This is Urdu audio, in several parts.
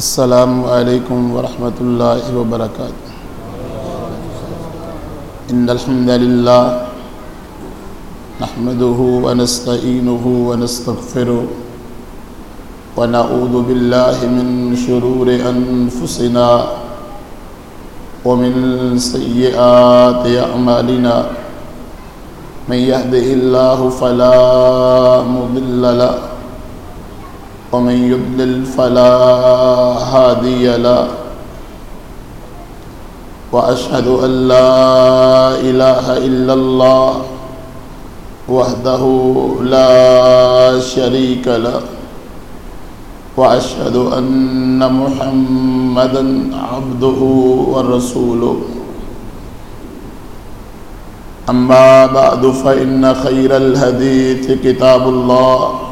السلام علیکم ورحمۃ اللہ وبرکاتہ۔ ان الحمد للہ نحمده ونستعینه ونستغفره ونعوذ بالله من شرور انفسنا ومن سيئات اعمالنا من يهده الله فلا مضل له ومن يضلل فلا هادي له واشهد ان لا اله الا الله وحده لا شريك له واشهد ان محمدا عبده ورسوله. اما بعد فان خير الحديث كتاب الله.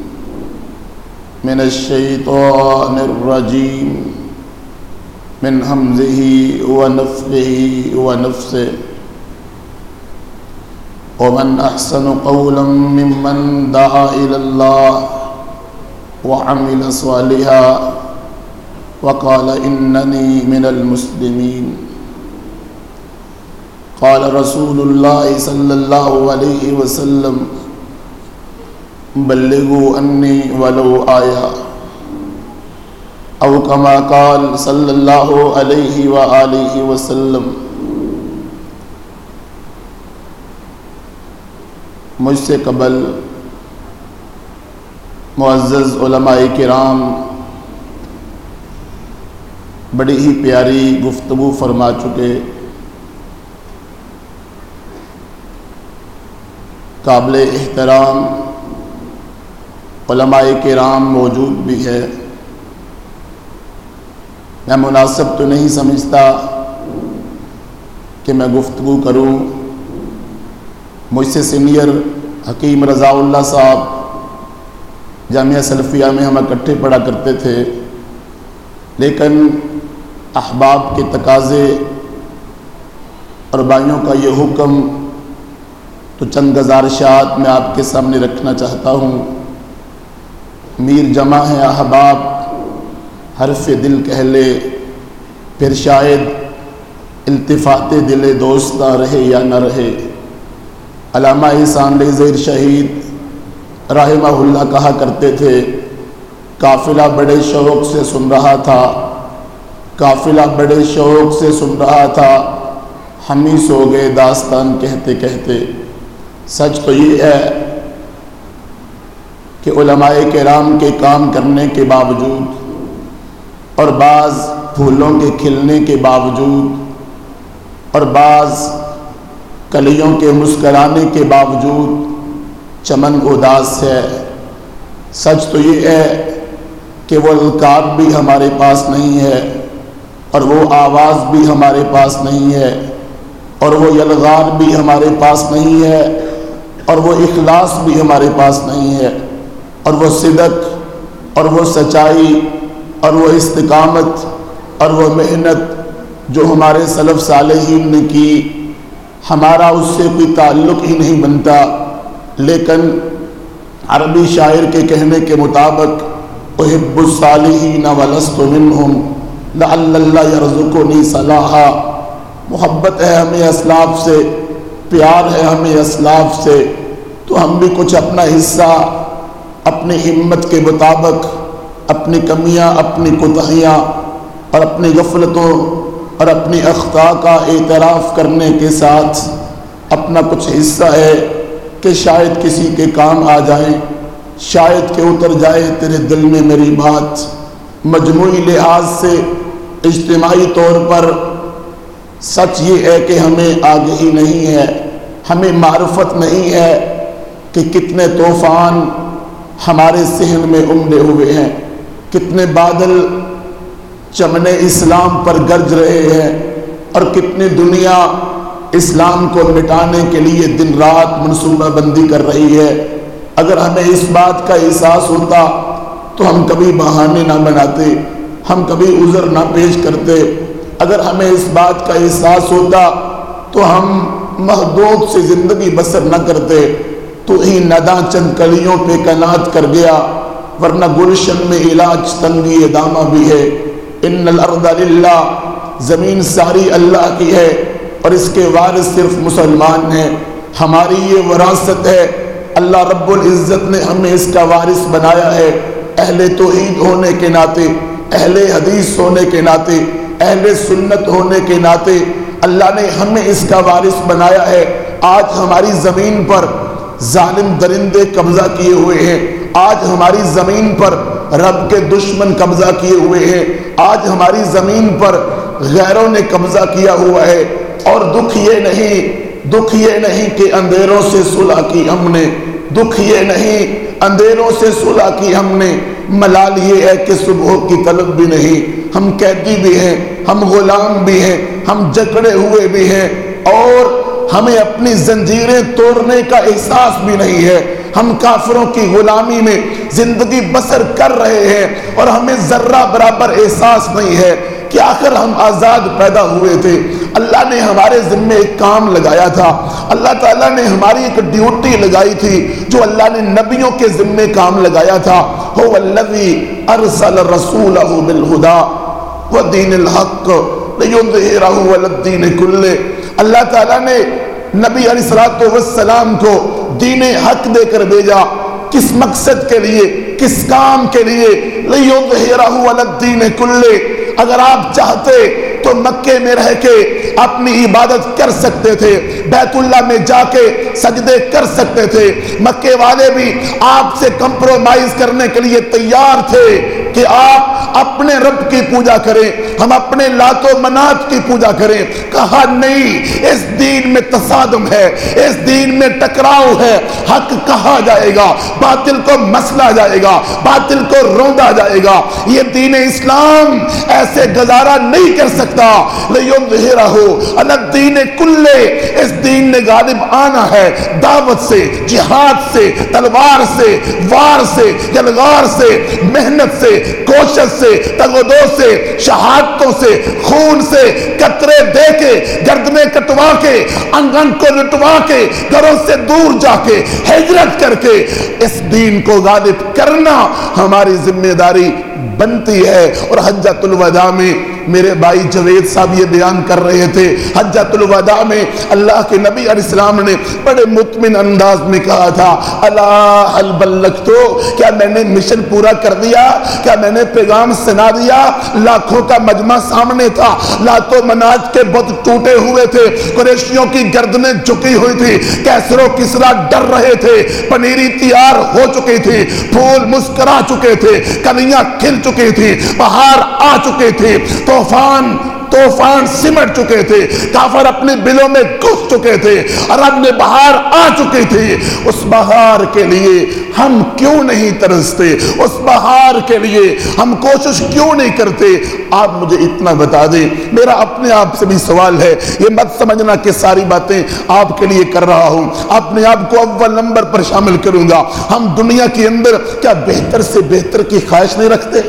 من الشيطان الرجيم من همزه ونفخه ونفسه ومن أحسن قولا ممن دعا إلى الله وعمل صالحا وقال إنني من المسلمين قال رسول الله صلى الله عليه وسلم بلغوا انی ولو آیا۔ او کما قال صلی اللہ علیہ وآلہ وسلم۔ مجھ سے قبل معزز علماء کرام بڑی ہی پیاری گفتگو فرما چکے۔ قابل احترام علماء کرام موجود بھی ہے۔ میں مناسب تو نہیں سمجھتا کہ میں گفتگو کروں۔ مجھ سے سینئر حکیم رضا اللہ صاحب جامعہ سلفیہ میں ہم اکٹھے پڑھا کرتے تھے، لیکن احباب کے تقاضے اور بھائیوں کا یہ حکم تو چند گزارشات میں آپ کے سامنے رکھنا چاہتا ہوں۔ میر جمع ہے احباب، حرف دل کہہ لے، پھر شاید التفات دل دوستہ رہے یا نہ رہے۔ علامہ احسان زیر شہید، رحمہ اللہ کہا کرتے تھے، قافلہ بڑے شوق سے سن رہا تھا، قافلہ بڑے شوق سے سن رہا تھا، ہم ہی سو گئے داستان کہتے کہتے۔ سچ تو یہ ہے کہ علماء کرام کے کام کرنے کے باوجود اور بعض پھولوں کے کھلنے کے باوجود اور بعض کلیوں کے مسکرانے کے باوجود چمن اداس ہے۔ سچ تو یہ ہے کہ وہ القاب بھی ہمارے پاس نہیں ہے اور وہ آواز بھی ہمارے پاس نہیں ہے اور وہ یلغار بھی ہمارے پاس نہیں ہے اور وہ اخلاص بھی ہمارے پاس نہیں ہے۔ اور وہ صدق اور وہ سچائی اور وہ استقامت اور وہ محنت جو ہمارے صلف صالحین نے کی، ہمارا اس سے کوئی تعلق ہی نہیں بنتا۔ لیکن عربی شاعر کے کہنے کے مطابق، احب الصالحین ولست منہم لعل اللہ یرزقنی صلاحا۔ محبت ہے ہمیں اسلاف سے، پیار ہے ہمیں اسلاف سے۔ تو ہم بھی کچھ اپنا حصہ اپنی ہمت کے مطابق، اپنی کمیاں، اپنی کوتاہیاں اور اپنی غفلتوں اور اپنی اخطاء کا اعتراف کرنے کے ساتھ اپنا کچھ حصہ ہے کہ شاید کسی کے کام آ جائیں، شاید کہ اتر جائے تیرے دل میں میری بات۔ مجموعی لحاظ سے اجتماعی طور پر سچ یہ ہے کہ ہمیں آگہی نہیں ہے، ہمیں معرفت نہیں ہے کہ کتنے طوفان ہمارے سہن میں عمدے ہوئے ہیں۔ کتنے بادل چمن اسلام پر گرج رہے ہیں اور کتنی دنیا اسلام کو مٹانے کے لیے دن رات منصوبہ بندی کر رہی ہے۔ اگر ہمیں اس بات کا احساس ہوتا تو ہم کبھی بہانے نہ بناتے، ہم کبھی عذر نہ پیش کرتے۔ اگر ہمیں اس بات کا احساس ہوتا تو ہم محدود سے زندگی بسر نہ کرتے۔ تو ہی ندا چند کلیوں پہ کنات کر گیا، ورنہ گلشن میں علاج تنگی دامہ بھی ہے۔ ان الارض للہ، زمین ساری اللہ کی ہے اور اس کے وارث صرف مسلمان ہیں۔ ہماری یہ وراثت ہے۔ اللہ رب العزت نے ہمیں اس کا وارث بنایا ہے۔ اہل توحید ہونے کے ناطے، اہل حدیث ہونے کے ناطے، اہل سنت ہونے کے ناطے۔ اللہ نے ہمیں اس کا وارث بنایا ہے۔ آج ہماری زمین پر ظالم درندے قبضہ کیے ہوئے ہیں۔ آج ہماری زمین پر رب کے دشمن قبضہ کیے ہوئے ہیں۔ آج ہماری زمین پر غیروں نے قبضہ کیا ہوا ہے۔ اور دکھ یہ نہیں، دکھ یہ نہیں کہ اندھیروں سے صلح کی ہم نے۔ دکھ یہ نہیں، اندھیروں سے صلح کی ہم نے۔ ملال یہ ہے کہ صبح کی طلب بھی نہیں۔ ہم قیدی بھی ہیں، ہم غلام بھی ہیں، ہم جکڑے ہوئے بھی ہیں۔ اور ہمیں اپنی زنجیریں توڑنے کا احساس بھی نہیں ہے۔ ہم کافروں کی غلامی میں زندگی بسر کر رہے ہیں اور ہمیں ذرہ برابر احساس نہیں ہے کہ آخر ہم آزاد پیدا ہوئے تھے۔ اللہ نے ہمارے ذمے ایک کام لگایا تھا۔ اللہ تعالیٰ نے ہماری ایک ڈیوٹی لگائی تھی جو اللہ نے نبیوں کے ذمے کام لگایا تھا۔ ہو الذی ارسل رسولہ بالہدا ودین الحق لیظہرہ والدین کلے اللہ تعالیٰ نے نبی علیہ السلام کو دین حق دے کر بھیجا کس مقصد کے لیے، کس کام کے لیے؟ لیظہرہ والدین کلے اگر آپ چاہتے تو مکے میں رہ کے اپنی عبادت کر سکتے تھے، بیت اللہ میں جا کے سجدے کر سکتے تھے۔ مکے والے بھی آپ سے کمپرومائز کرنے کے لیے تیار تھے کہ آپ اپنے رب کی پوجا کریں، ہم اپنے لات و منات کی پوجا کریں۔ کہا، نہیں، اس دین میں تصادم ہے، اس دین میں ٹکراؤ ہے۔ حق کہا جائے گا، باطل کو مسلا جائے گا، باطل کو روندا جائے گا۔ یہ دین اسلام ایسے گزارا نہیں کر سکتا۔ سکتا لیون ظہرہ لیظہرہو الدین کلے اس دین نے غالب آنا ہے۔ دعوت سے، جہاد سے، تلوار سے، وار سے جلغار سے، محنت سے، کوشش سے تگودو سے، شہادتوں سے، خون سے، قطرے دے کے گردنے کٹوا کے انگن کو لٹوا کے، گھروں سے دور جا کے، ہجرت کر کے، اس دین کو غالب کرنا ہماری ذمہ داری بنتی ہے۔ اور حجت الوداع میں میرے بھائی جوید صاحب یہ بیان کر رہے تھے حجت الوداع میں اللہ کے نبی علیہ السلام نے بڑے مطمئن انداز میں کہا تھا اللہ البلک تو کیا میں نے مشن پورا کر دیا؟ کیا میں نے پیغام سنا دیا؟ لاکھوں کا مجمع سامنے تھا لاتوں مناج کے بت ٹوٹے ہوئے تھے، قریشیوں کی گردنیں جھکی ہوئی تھی، کیسرو کسرا ڈر رہے تھے، پنیری تیار ہو چکی تھی پھول مسکرا چکے تھے کلیاں کھل چکی تھی بہار آ چکے تھے۔ طوفان طوفان سمٹ چکے تھے، کافر اپنے بلوں میں گھس چکے تھے اور اب نے بہار آ چکی تھی اس بہار کے لیے ہم کیوں نہیں ترستے، اس بہار کے لیے ہم کوشش کیوں نہیں کرتے، آپ مجھے اتنا بتا دیں، میرا اپنے آپ سے بھی سوال ہے، یہ مت سمجھنا کہ ساری باتیں آپ کے لیے کر رہا ہوں، اپنے آپ کو اول نمبر پر شامل کروں گا، ہم دنیا کے اندر کیا بہتر سے بہتر کی خواہش نہیں رکھتے؟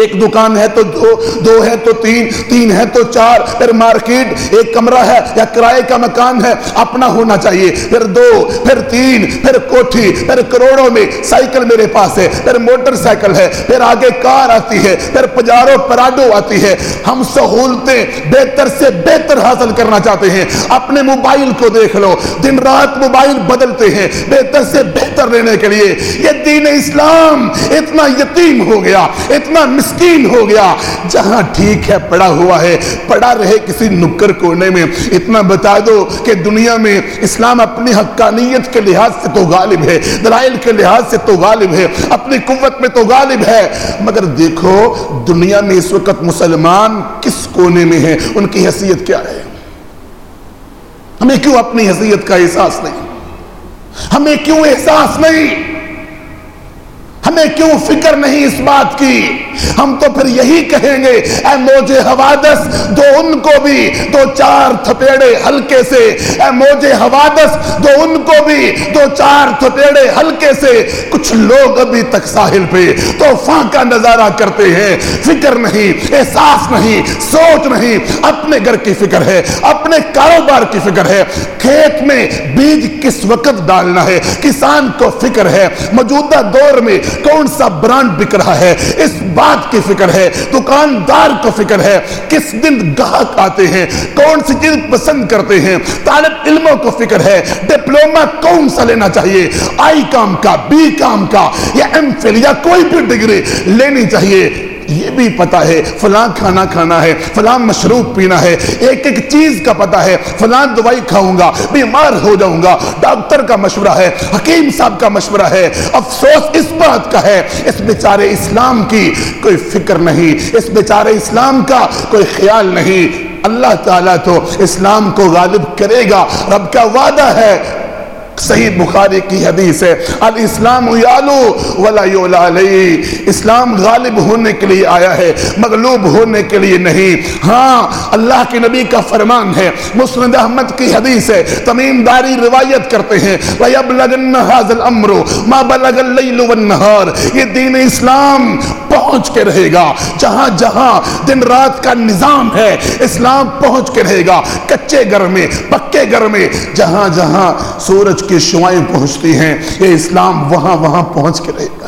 ایک دکان ہے تو دو دو ہے تو تین تین ہے تو چار، پھر مارکیٹ ایک کمرہ ہے یا کرائے کا مکان ہے، اپنا ہونا چاہیے۔ پھر دو، پھر تین، پھر کوٹھی، پھر کروڑوں میں سائیکل میرے پاس ہے، پھر موٹر سائیکل ہے، پھر آگے کار آتی ہے، پھر پجارو پراڈو آتی ہے۔ ہم سہولتیں بہتر سے بہتر حاصل کرنا چاہتے ہیں۔ اپنے موبائل کو دیکھ لو۔ دن رات موبائل بدلتے ہیں بہتر سے بہتر لینے کے لیے۔ یہ دین اسلام اتنا یتیم ہو گیا، اتنا مسکین ہو گیا۔ جہاں ٹھیک ہے، پڑا ہوا ہے۔ پڑا رہے کسی نکر کونے میں۔ اتنا بتا دو کہ دنیا میں اسلام اپنی حقانیت کے لحاظ سے تو غالب ہے، دلائل کے لحاظ سے تو غالب ہے، اپنی قوت میں تو غالب ہے۔ مگر دیکھو، دنیا میں اس وقت مسلمان کس کونے میں ہیں؟ ان کی حیثیت کیا ہے؟ ہمیں کیوں اپنی حیثیت کا احساس نہیں؟ ہمیں کیوں احساس نہیں؟ ہمیں کیوں فکر نہیں اس بات کی؟ ہم تو پھر یہی کہیں گے، اے موج حوادث، دو ان کو بھی، دو چار تھپیڑے ہلکے سے۔ اے موج حوادث، دو ان کو بھی، دو چار تھپیڑے ہلکے سے۔ کچھ لوگ ابھی تک ساحل پہ طوفان کا نظارہ کرتے ہیں۔ فکر نہیں، احساس نہیں، سوچ نہیں۔ اپنے گھر کی فکر ہے، اپنے کاروبار کی فکر ہے۔ کھیت میں بیج کس وقت ڈالنا ہے؟ کسان کو فکر ہے۔ موجودہ دور میں کون سا برانڈ بک رہا ہے؟ اس بات کی فکر ہے، دکاندار کو فکر ہے، کس دن گاہک آتے ہیں، کون سی چیز پسند کرتے ہیں؟ طالب علموں کو فکر ہے ڈپلوما کون سا لینا چاہیے؟ آئی کام کا، بی کام کا یا ایم فل یا کوئی بھی ڈگری لینی چاہیے۔ یہ بھی پتا ہے فلاں کھانا کھانا ہے، فلاں مشروب پینا ہے، ایک ایک چیز کا پتا ہے، فلاں دوائی کھاؤں گا، بیمار ہو جاؤں گا، ڈاکٹر کا مشورہ ہے، حکیم صاحب کا مشورہ ہے، افسوس اس بات کا ہے، اس بیچارے اسلام کی کوئی فکر نہیں، اس بیچارے اسلام کا کوئی خیال نہیں۔ اللہ تعالیٰ تو اسلام کو غالب کرے گا، رب کا وعدہ ہے۔ صحیح بخاری کی حدیث ہے، الاسلام یالو ولا یولا علی اسلام غالب ہونے کے لیے آیا ہے، مغلوب ہونے کے لیے نہیں۔ ہاں اللہ کے نبی کا فرمان ہے۔ مسند احمد کی حدیث ہے، تمیم داری روایت کرتے ہیں۔ وَيَبْلَغَنَّ هَذَا الْأَمْرُ مَا بَلَغَ اللَّيْلُ وَالنَّهَارِ۔ یہ دین اسلام پہنچ کے رہے گا۔ جہاں جہاں دن رات کا نظام ہے، اسلام پہنچ کے رہے گا۔ کچے گھر میں، پکے گھر میں، جہاں جہاں سورج کی شعائیں پہنچتی ہیں۔ یہ اسلام وہاں وہاں پہنچ کے رہے گا۔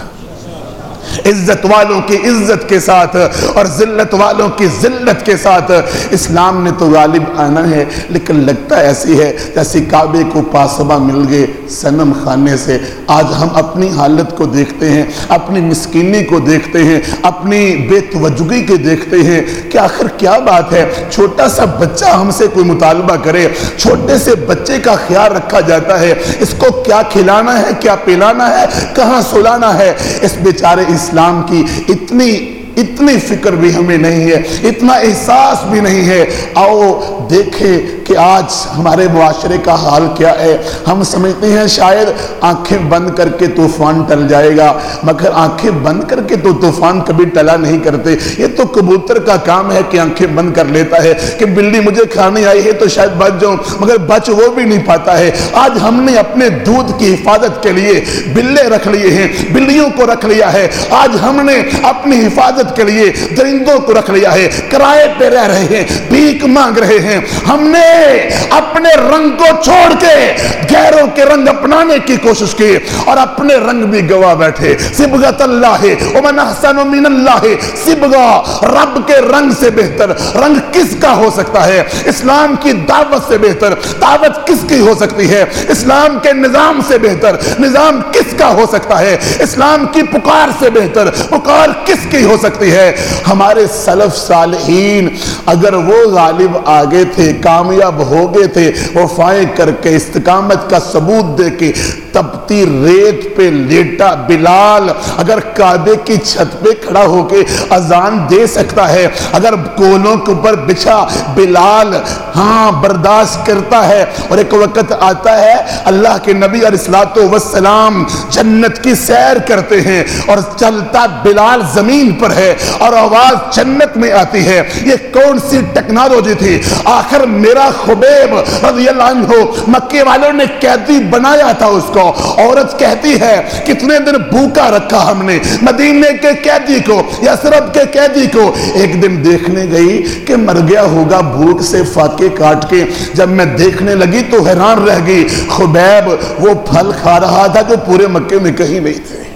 عزت والوں کی عزت کے ساتھ اور ذلت والوں کی ذلت کے ساتھ۔ اسلام نے تو غالب آنا ہے، لیکن لگتا ایسی ہے جیسی کعبے کو پاسبہ مل گئے سنم خانے سے۔ آج ہم اپنی حالت کو دیکھتے ہیں، اپنی مسکینی کو دیکھتے ہیں، اپنی بے توجگی کے دیکھتے ہیں۔ کہ آخر کیا بات ہے؟ چھوٹا سا بچہ ہم سے کوئی مطالبہ کرے۔ چھوٹے سے بچے کا خیال رکھا جاتا ہے۔ اس کو کیا کھلانا ہے، کیا پلانا ہے، کہاں سلانا ہے؟ اس بیچارے اسلام کی اتنی اتنی فکر بھی ہمیں نہیں ہے، اتنا احساس بھی نہیں ہے۔ آؤ دیکھیں کہ آج ہمارے معاشرے کا حال کیا ہے۔ ہم سمجھتے ہیں شاید آنکھیں بند کر کے طوفان ٹل جائے گا، مگر آنکھیں بند کر کے تو طوفان کبھی ٹلا نہیں کرتے۔ یہ تو کبوتر کا کام ہے کہ آنکھیں بند کر لیتا ہے۔ کہ بلی مجھے کھانے آئی ہے تو شاید بچ جاؤں، مگر بچ وہ بھی نہیں پاتا ہے۔ آج ہم نے اپنے دودھ کی حفاظت کے لیے بلے رکھ لیے ہیں، بلیوں کو رکھ لیا ہے۔ آج ہم نے اپنی حفاظت کے لیے درندوں کو رکھ لیا ہے، کرائے پہ رہ رہے ہیں، بھیک مانگ رہے ہیں۔ ہم نے اپنے رنگ کو چھوڑ کے گہروں کے رنگ اپنانے کی کوشش کی اور اپنے رنگ بھی گوا بیٹھے۔ سبغت اللہ ہے ومن احسن من اللہ۔ سبغا، رب کے رنگ سے بہتر۔ رنگ کس کا ہو سکتا ہے؟ اسلام کی دعوت سے بہتر۔ دعوت کس کی ہو سکتی ہے؟ اسلام کے نظام سے بہتر۔ نظام کس کا ہو سکتا ہے؟ اسلام کی پکار سے بہتر۔ پکار کس کی ہو سکتی کرتی ہے۔ ہمارے سلف صالحین اگر وہ غالب آگے تھے، کامیاب ہو گئے تھے، وفائیں کر کے، استقامت کا ثبوت دے کے تبتی ریت پہ لیٹا بلال اگر کعبے کی چھت پہ کھڑا ہو کے اذان دے سکتا ہے، اگر کولوں کے اوپر بچھا بلال ہاں برداشت کرتا ہے اور ایک وقت آتا ہے اللہ کے نبی علیہ الصلوۃ والسلام جنت کی سیر کرتے ہیں اور چلتا بلال زمین پر ہے۔ اور آواز جنت میں آتی ہے۔ یہ کون سی ٹیکنالوجی تھی؟ آخر میرا خبیب رضی اللہ عنہ مکے والوں نے قیدی بنایا تھا اس کو۔ عورت کہتی ہے، کتنے دن بھوکا رکھا ہم نے۔ مدینے کے قیدی کو، یسرب کے قیدی کو۔ ایک دن دیکھنے گئی کہ مر گیا ہوگا بھوک سے فاقے کاٹ کے۔ جب میں دیکھنے لگی تو حیران رہ گئی۔ خبیب، وہ پھل کھا رہا تھا جو پورے مکے میں کہیں نہیں تھے۔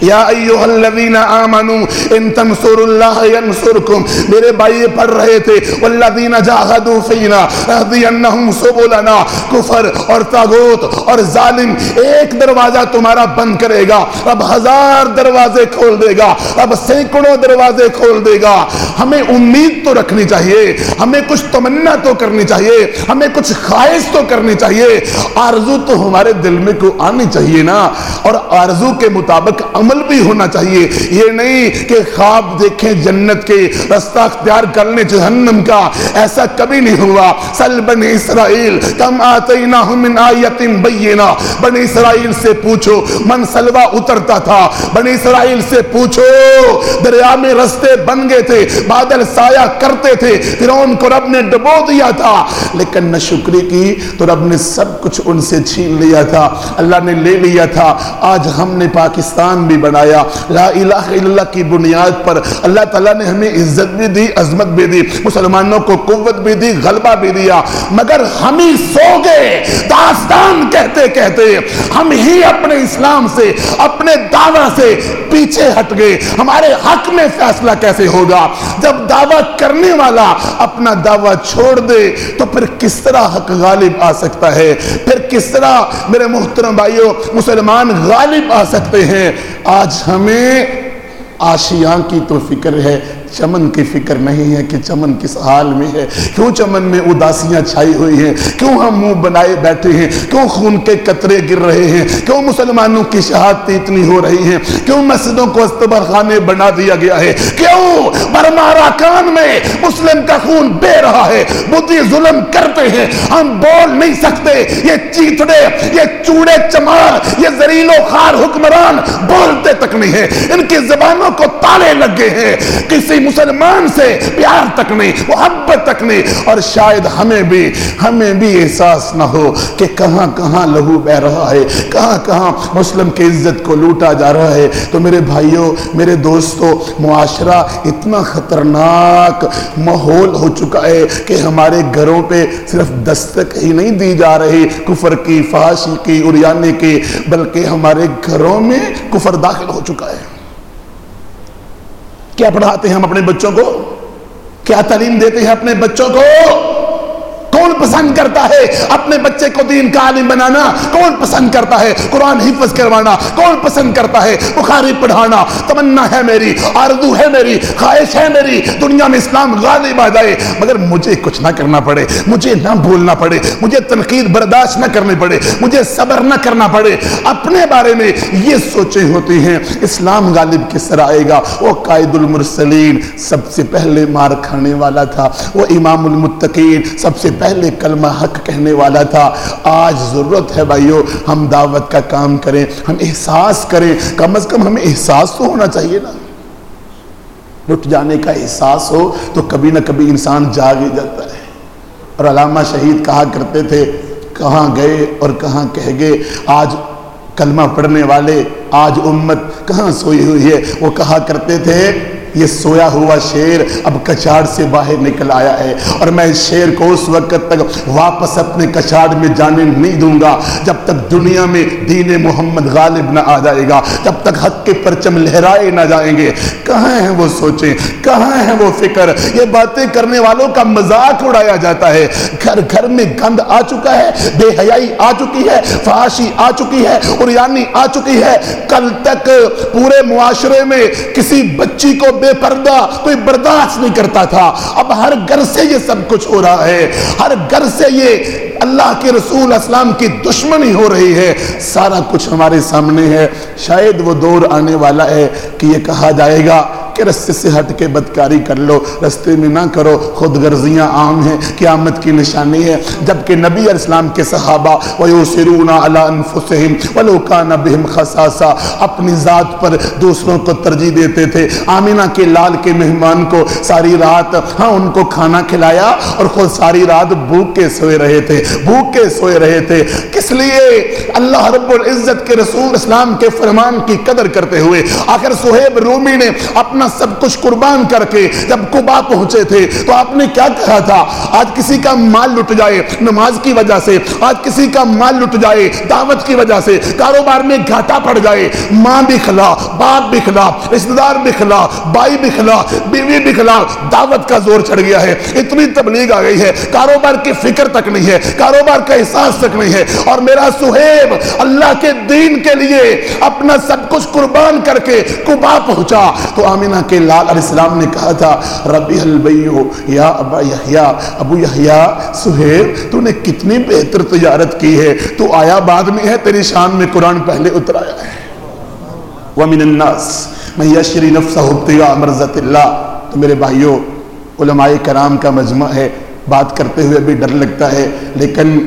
یا ایوہ الذین آمنوا ان تنصر اللہ ینصرکم۔ میرے بھائی پڑھ رہے تھے۔ والذین جاہدوا فینا رہدینہم سبولنا کفر اور تاغوت اور ظالم، ایک دروازہ تمہارا بند کرے گا۔ اب ہزار دروازے کھول دے گا۔ اب سینکڑوں دروازے کھول دے گا۔ ہمیں امید تو رکھنی چاہیے۔ ہمیں کچھ تمنا تو کرنی چاہیے۔ ہمیں کچھ خواہش تو کرنی چاہیے۔ آرزو تو ہمارے دل میں کو آنی چاہیے نا؟ اور آرزو کے مطابق عمل بھی ہونا چاہیے۔ یہ نہیں کہ خواب دیکھیں جنت کے، رستہ اختیار کرنے جہنم کا۔ ایسا کبھی نہیں ہوا۔ سل بنی اسرائیل، کم آتیناہم من آیت بینا بنی اسرائیل سے پوچھو، من سلوہ اترتا تھا؟ بنی اسرائیل سے پوچھو، دریا میں رستے بن گئے تھے، بادل سایہ کرتے تھے، فرعون کو رب نے ڈبو دیا تھا۔ لیکن نہ شکری کی، تو رب نے سب کچھ ان سے چھین لیا تھا۔ اللہ نے لے لیا تھا۔ آج ہم نے پاکستان بھی بنایا۔ لا الہ الا اللہ کی بنیاد پر اللہ تعالیٰ نے ہمیں عزت بھی دی، عظمت بھی دی، مسلمانوں کو قوت بھی دی، غلبہ بھی دیا۔ مگر ہم ہی سو گئے داستان کہتے کہتے ہم ہی اپنے اسلام سے، اپنے دعویٰ سے پیچھے ہٹ گئے۔ ہمارے حق میں فیصلہ کیسے ہوگا؟ جب دعویٰ کرنے والا اپنا دعویٰ چھوڑ دے، تو پھر کس طرح حق غالب آ سکتا ہے؟ پھر کس طرح میرے محترم بھائیوں مسلمان غالب آ سکتے ہیں؟ آج ہمیں آشیاں کی تو فکر ہے چمن کی فکر نہیں ہے کہ چمن کس حال میں ہے۔ کیوں چمن میں اداسیاں چھائی ہوئی ہیں؟ کیوں ہم منہ بنائے بیٹھے ہیں؟ کیوں خون کے قطرے گر رہے ہیں؟ کیوں مسلمانوں کی شہادتیں اتنی ہو رہی ہیں کیوں مسجدوں کو استبر خانے بنا دیا گیا ہے؟ کیوں برمارا کان میں مسلم کا خون بے رہا ہے؟ بدھی ظلم کرتے ہیں۔ ہم بول نہیں سکتے۔ یہ چیتڑے، یہ چوڑے چمار، یہ زریل و خار حکمران بولتے تک نہیں ہیں۔ ان کی زبانوں کو تالے لگ گئے ہیں۔ کسی مسلمان سے پیار تک نہیں، محبت تک نہیں۔ اور شاید ہمیں بھی ہمیں بھی احساس نہ ہو کہ کہاں کہاں لہو بہ رہا ہے، کہاں کہاں مسلم کی عزت کو لوٹا جا رہا ہے۔ تو میرے بھائیوں، میرے دوستوں معاشرہ اتنا خطرناک ماحول ہو چکا ہے کہ ہمارے گھروں پہ صرف دستک ہی نہیں دی جا رہی کفر کی، فحاشی کی اریانے کی، بلکہ ہمارے گھروں میں کفر داخل ہو چکا ہے۔ کیا پڑھاتے ہیں ہم اپنے بچوں کو؟ کیا تعلیم دیتے ہیں اپنے بچوں کو؟ کون پسند کرتا ہے اپنے بچے کو دین کا عالم بنانا؟ کون پسند کرتا ہے قرآن حفظ کروانا؟ کون پسند کرتا ہے بخاری پڑھانا؟ تمنا ہے میری، آرزو ہے میری، خواہش ہے میری، دنیا میں اسلام غالب آ جائے۔ مگر مجھے کچھ نہ کرنا پڑے، مجھے نہ بھولنا پڑے، مجھے تنقید برداشت نہ کرنی پڑے، مجھے صبر نہ کرنا پڑے۔ اپنے بارے میں یہ سوچیں ہوتی ہیں، اسلام غالب کس طرح آئے گا؟ وہ قائد المرسلین سب سے پہلے مار کھانے والا تھا، وہ امام المتقین سب سے پہلے پہلے کلمہ حق کہنے والا تھا۔ آج ضرورت ہے بھائیو، ہم دعوت کا کام کریں، ہم احساس کریں۔ کم از کم ہمیں احساس تو ہونا چاہیے نا۔ لٹ جانے کا احساس ہو تو کبھی نہ کبھی انسان جاگ ہی جاتا ہے۔ اور علامہ شہید کہا کرتے تھے، کہاں گئے اور کہاں کہہ گئے؟ آج کلمہ پڑھنے والے، آج امت کہاں سوئی ہوئی ہے؟ وہ کہا کرتے تھے یہ سویا ہوا شیر اب کچاڑ سے باہر نکل آیا ہے اور میں اس شیر کو اس وقت تک واپس اپنے کچاڑ میں جانے نہیں دوں گا جب تک دنیا میں دین محمد غالب نہ آ جائے گا، جب تک حق کے پرچم لہرائے نہ جائیں گے۔ کہاں ہیں وہ سوچیں؟ کہاں ہیں وہ فکر؟ یہ باتیں کرنے والوں کا مذاق اڑایا جاتا ہے۔ گھر گھر میں گند آ چکا ہے، بے حیائی آ چکی ہے، فحاشی آ چکی ہے اریانی آ چکی ہے۔ کل تک پورے معاشرے میں کسی بچی کو بے پردہ کوئی برداشت نہیں کرتا تھا۔ اب ہر گھر سے یہ سب کچھ ہو رہا ہے۔ ہر گھر سے یہ اللہ کے رسول اسلام کی دشمنی ہو رہی ہے۔ سارا کچھ ہمارے سامنے ہے۔ شاید وہ دور آنے والا ہے کہ یہ کہا جائے گا۔ کہ رستے سے ہٹ کے بدکاری کر لو، رستے میں نہ کرو۔ خود غرضیاں عام ہیں، قیامت کی نشانی ہے۔ جبکہ نبی علیہ السلام کے صحابہ وَيُسِرُونَ عَلَىٰ أَنفُسِهِمْ وَلَوْ كَانَ بِهِمْ خَسَاسَ اپنی ذات پر دوسروں کو ترجیح دیتے تھے۔ آمینہ کے لال کے مہمان کو ساری رات ہاں ان کو کھانا کھلایا اور خود ساری رات بھوک کے سوئے رہے تھے۔ بھوک کے سوئے رہے تھے۔ کس لیے؟ اللہ رب العزت کے رسول اسلام کے فرمان کی قدر کرتے ہوئے۔ آخر سہیب رومی نے اپنا اپنا سب کچھ قربان کر کے جب کبا پہنچے تھے، تو آپ نے کیا کہا تھا؟ آج کسی کا مال لٹ جائے نماز کی وجہ سے، آج کسی کا مال لٹ جائے دعوت کی وجہ سے، کاروبار میں گھاٹا پڑ جائے، ماں بھی کھلا باپ بھی کھلا رشتہ دار بھی کھلا بھائی بھی کھلا بیوی بھی کھلا دعوت کا زور چڑھ گیا ہے، اتنی تبلیغ آ گئی ہے، کاروبار کی فکر تک نہیں ہے، کاروبار کا احساس تک نہیں ہے۔ اور میرا سہیب اللہ کے دین کے لیے اپنا سب کچھ قربان کر کے کبا پہنچا۔ تو آمین آمینہ کے لال علیہ السلام نے کہا تھا، ربی البیو یا ابا یحییٰ ابو یحییٰ سہیب تو نے کتنی بہتر تجارت کی ہے، تو آیا بعد میں ہے، تیری شان میں قرآن پہلے اتر آیا ہے۔ ومن الناس من یشری نفسہ ابتغاء مرضت اللہ۔ تو میرے بھائیوں علماء کرام کا مجمع ہے۔ بات کرتے ہوئے بھی ڈر لگتا ہے، لیکن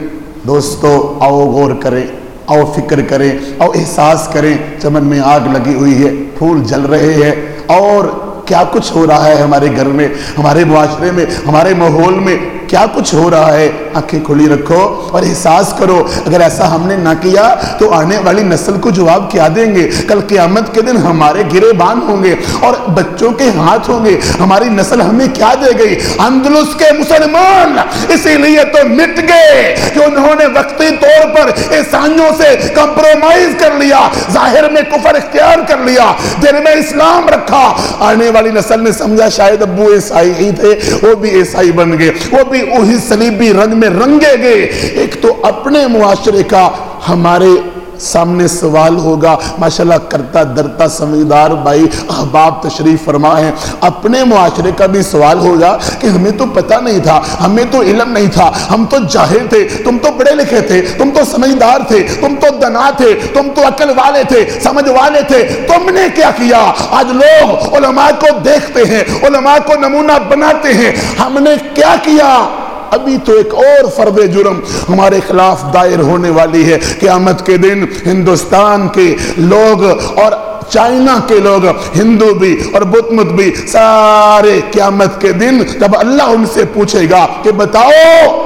دوستو، آؤ غور کریں، آؤ فکر کریں، آؤ احساس کریں۔ چمن میں آگ لگی ہوئی ہے، پھول جل رہے ہیں۔ اور کیا کچھ ہو رہا ہے ہمارے گھر میں، ہمارے معاشرے میں، ہمارے ماحول میں؟ کیا کچھ ہو رہا ہے؟ آنکھیں کھلی رکھو اور احساس کرو، اگر ایسا ہم نے نہ کیا تو آنے والی نسل کو جواب کیا دیں گے؟ کل قیامت کے دن ہمارے گرے بان ہوں گے اور بچوں کے ہاتھ ہوں گے۔ ہماری نسل ہمیں کیا دے گئی؟ اندلس کے مسلمان اسی لیے تو مٹ گئے کہ انہوں نے وقتی طور پر عیسائیوں سے کمپرومائز کر لیا، ظاہر میں کفر اختیار کر لیا، دل میں اسلام رکھا، آنے والی نسل نے سمجھا شاید ابو عیسائی ہی تھے، وہ بھی عیسائی بن گئے، وہ بھی وہی صلیبی رنگ میں رنگے گئے۔ ایک تو اپنے معاشرے کا ہمارے سامنے سوال ہوگا۔ ماشاءاللہ کرتا درتا سمجھدار بھائی احباب تشریف فرما ہے اپنے معاشرے کا بھی سوال ہوگا کہ ہمیں تو پتہ نہیں تھا، ہمیں تو علم نہیں تھا۔ ہم تو جاہل تھے، تم تو بڑے لکھے تھے، تم تو سمجھدار تھے، تم تو دنا تھے، تم تو عقل والے تھے، سمجھ والے تھے۔ تم نے کیا کیا؟ آج لوگ علماء کو دیکھتے ہیں، علماء کو نمونہ بناتے ہیں۔ ہم نے کیا کیا؟ ابھی تو ایک اور فرد جرم ہمارے خلاف دائر ہونے والی ہے۔ قیامت کے دن ہندوستان کے لوگ اور چائنا کے لوگ، ہندو بھی اور بت مت بھی، سارے قیامت کے دن جب اللہ ان سے پوچھے گا کہ بتاؤ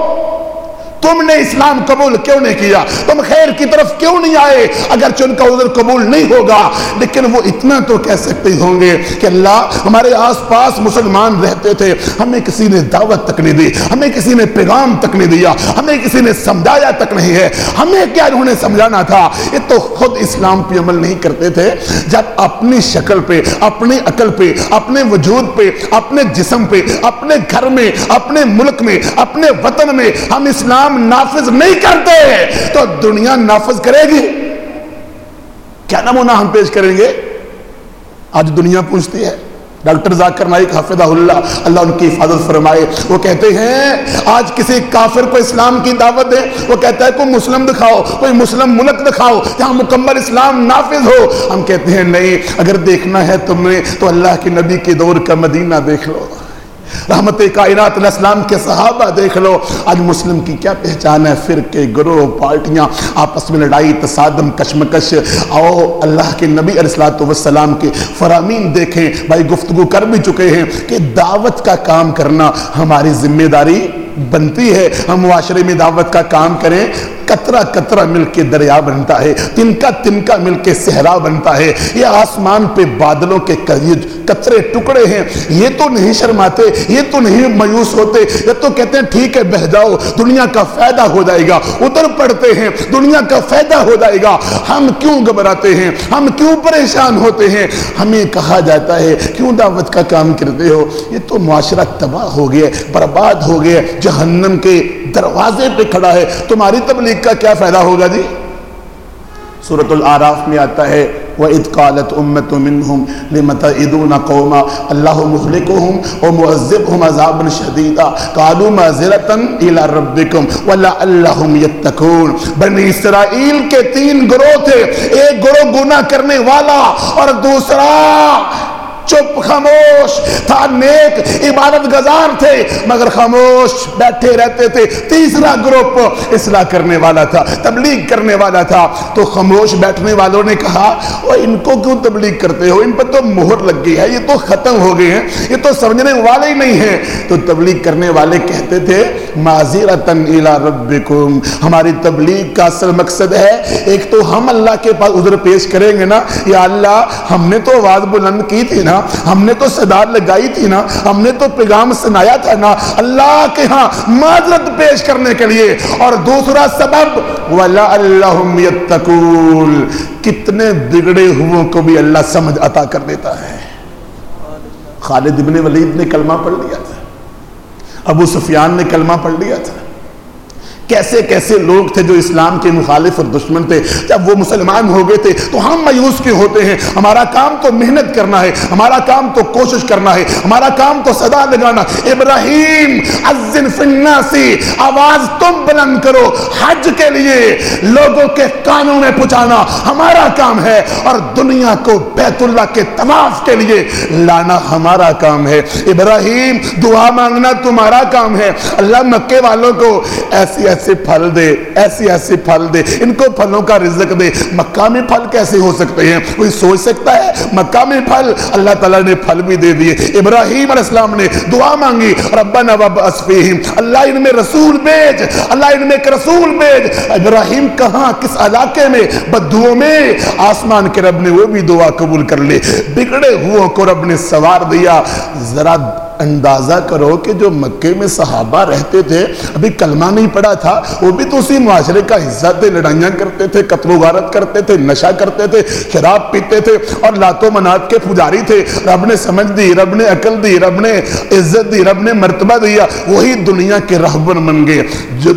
تم نے اسلام قبول کیوں نہیں کیا؟ تم خیر کی طرف کیوں نہیں آئے؟ اگر ان کا عذر قبول نہیں ہوگا، لیکن وہ اتنا تو کہہ سکتے ہوں گے کہ اللہ ہمارے آس پاس مسلمان رہتے تھے، ہمیں کسی نے دعوت تک نہیں دی، ہمیں کسی نے پیغام تک نہیں دیا، ہمیں کسی نے سمجھایا تک نہیں ہے۔ ہمیں کیا انہوں نے سمجھانا تھا؟ یہ تو خود اسلام پہ عمل نہیں کرتے تھے۔ جب اپنی شکل پہ اپنی عقل پہ، اپنے وجود پہ، اپنے جسم پہ، اپنے گھر میں، اپنے ملک میں، اپنے وطن میں ہم اسلام اسلام نافذ نہیں کرتے، تو دنیا نافذ کرے گی۔ کیا نمونہ ہم پیش کریں گے؟ آج دنیا پوچھتی ہے، ڈاکٹر ذاکر نائک حافظہ اللہ اللہ ان کی حفاظت فرمائے۔ وہ کہتے ہیں، آج کسی کافر کو اسلام کی دعوت دے، وہ کہتا ہے، کوئی مسلم دکھاؤ، کوئی مسلم ملک دکھاؤ، جہاں مکمل اسلام نافذ ہو۔ ہم کہتے ہیں، نہیں، اگر دیکھنا ہے تم نے، تو اللہ کے نبی کے دور کا مدینہ دیکھ لو۔ رحمت کائنات الاسلام کے صحابہ دیکھ لو۔ آج مسلم کی کیا پہچان ہے؟ فرقے، گروہ، پارٹیاں، آپس میں لڑائی، تصادم، کشمکش۔ آؤ اللہ کے نبی علیہ السلام کے فرامین دیکھیں۔ بھائی گفتگو کر بھی چکے ہیں کہ دعوت کا کام کرنا ہماری ذمہ داری بنتی ہے۔ ہم معاشرے میں دعوت کا کام کریں کترا کترا مل کے دریا بنتا ہے، تنکا تنکا مل کے صحرا بنتا ہے۔ یہ آسمان پہ بادلوں کے کترے ٹکڑے ہیں۔ یہ تو نہیں شرماتے، یہ تو نہیں مایوس ہوتے۔ یہ تو کہتے ہیں، ٹھیک ہے، بہ جاؤ، دنیا کا فائدہ ہو جائے گا۔ ادھر پڑتے ہیں، دنیا کا فائدہ ہو جائے گا۔ ہم کیوں گھبراتے ہیں؟ ہم کیوں پریشان ہوتے ہیں؟ ہمیں کہا جاتا ہے، کیوں دعوت کا کام کرتے ہو؟ یہ تو معاشرہ تباہ ہو گیا، برباد ہو گیا، جہنم کے دروازے پہ کھڑا ہے، تمہاری تبلیغ کا کیا فائدہ ہوگا جی؟ سورة العراف میں آتا ہے، وَإِذْ قَالَتْ أُمَّةٌ مِّنْهُمْ لِمَتَعِدُونَ قَوْمًا؟ اللَّهُ مُخْلِقُهُمْ وَمُعَذِّبْهُمْ عَذَابًا شَدِيدًا قَالُوا مَعْذِرَةً إِلَى رَبِّكُمْ وَلَعَلَّهُمْ يَتَّقُونَ۔ بنی اسرائیل کے تین گروہ تھے، ایک گروہ گناہ کرنے والا اور دوسرا چپ خاموش، تھا نیک عبادت گزار تھے، مگر خاموش بیٹھے رہتے تھے۔ تیسرا گروپ اصلاح کرنے والا تھا، تبلیغ کرنے والا تھا۔ تو خاموش بیٹھنے والوں نے کہا وہ ان کو کیوں تبلیغ کرتے ہو؟ ان پر تو مہر لگ گئی ہے، یہ تو ختم ہو گئے ہیں، یہ تو سمجھنے والے ہی نہیں ہیں۔ تو تبلیغ کرنے والے کہتے تھے معذرتن الى ربکم ہماری تبلیغ کا اصل مقصد ہے، ایک تو ہم اللہ کے پاس عذر پیش کریں گے نا، یا اللہ، ہم نے تو آواز بلند کی تھی نا۔ ہم نے تو صدار لگائی تھی نا، ہم نے تو پیغام سنایا تھا نا، اللہ کے ہاں معذرت پیش کرنے کے لیے۔ اور دوسرا سبب، وَلَعَلَّهُمْ يَتَّقُونَ۔ کتنے بگڑے ہوں کو بھی اللہ سمجھ عطا کر دیتا ہے۔ خالد ابن ولید نے کلمہ پڑھ لیا تھا۔ ابو سفیان نے کلمہ پڑھ لیا تھا۔ کیسے کیسے لوگ تھے جو اسلام کے مخالف اور دشمن تھے؟ جب وہ مسلمان ہو گئے تھے تو ہم مایوس کیوں ہوتے ہیں؟ ہمارا کام تو محنت کرنا ہے، ہمارا کام تو کوشش کرنا ہے، ہمارا کام تو صدا لگانا۔ ابراہیم آواز تم بلند کرو۔ حج کے لیے لوگوں کے کانوں میں پہنچانا ہمارا کام ہے۔ اور دنیا کو بیت اللہ کے طواف کے لیے لانا ہمارا کام ہے۔ ابراہیم، دعا مانگنا تمہارا کام ہے۔ اللہ مکے والوں کو ایسی ایسی ایسے پھل دے ایسی ایسے پھل دے۔ ان کو پھلوں کا رزق دے۔ مکہ میں پھل کیسے ہو سکتے ہیں؟ کوئی سوچ سکتا ہے؟ مکہ میں پھل۔ اللہ تعالیٰ نے پھل بھی دے دیے۔ ابراہیم علیہ السلام نے دعا مانگی، ربنا وب اسفیہم اللہ ان میں رسول بیج اللہ ان میں ایک رسول بیج ابراہیم کہاں؟ کس علاقے میں؟ بدھوں میں۔ آسمان کے رب نے وہ بھی دعا قبول کر لے بگڑے ہوا کو رب نے سوار دیا۔ ذرا اندازہ کرو کہ جو مکے میں صحابہ رہتے تھے، ابھی کلمہ نہیں پڑا تھا، وہ بھی تو اسی معاشرے کا حصہ تھے، لڑائیاں کرتے تھے، قتل و غارت کرتے تھے، نشہ کرتے تھے، شراب پیتے تھے اور لات و منات کے پجاری تھے۔ رب نے سمجھ دی، رب نے عقل دی، رب نے عزت دی، رب نے مرتبہ دیا، وہی دنیا کے رہبر بن گئے۔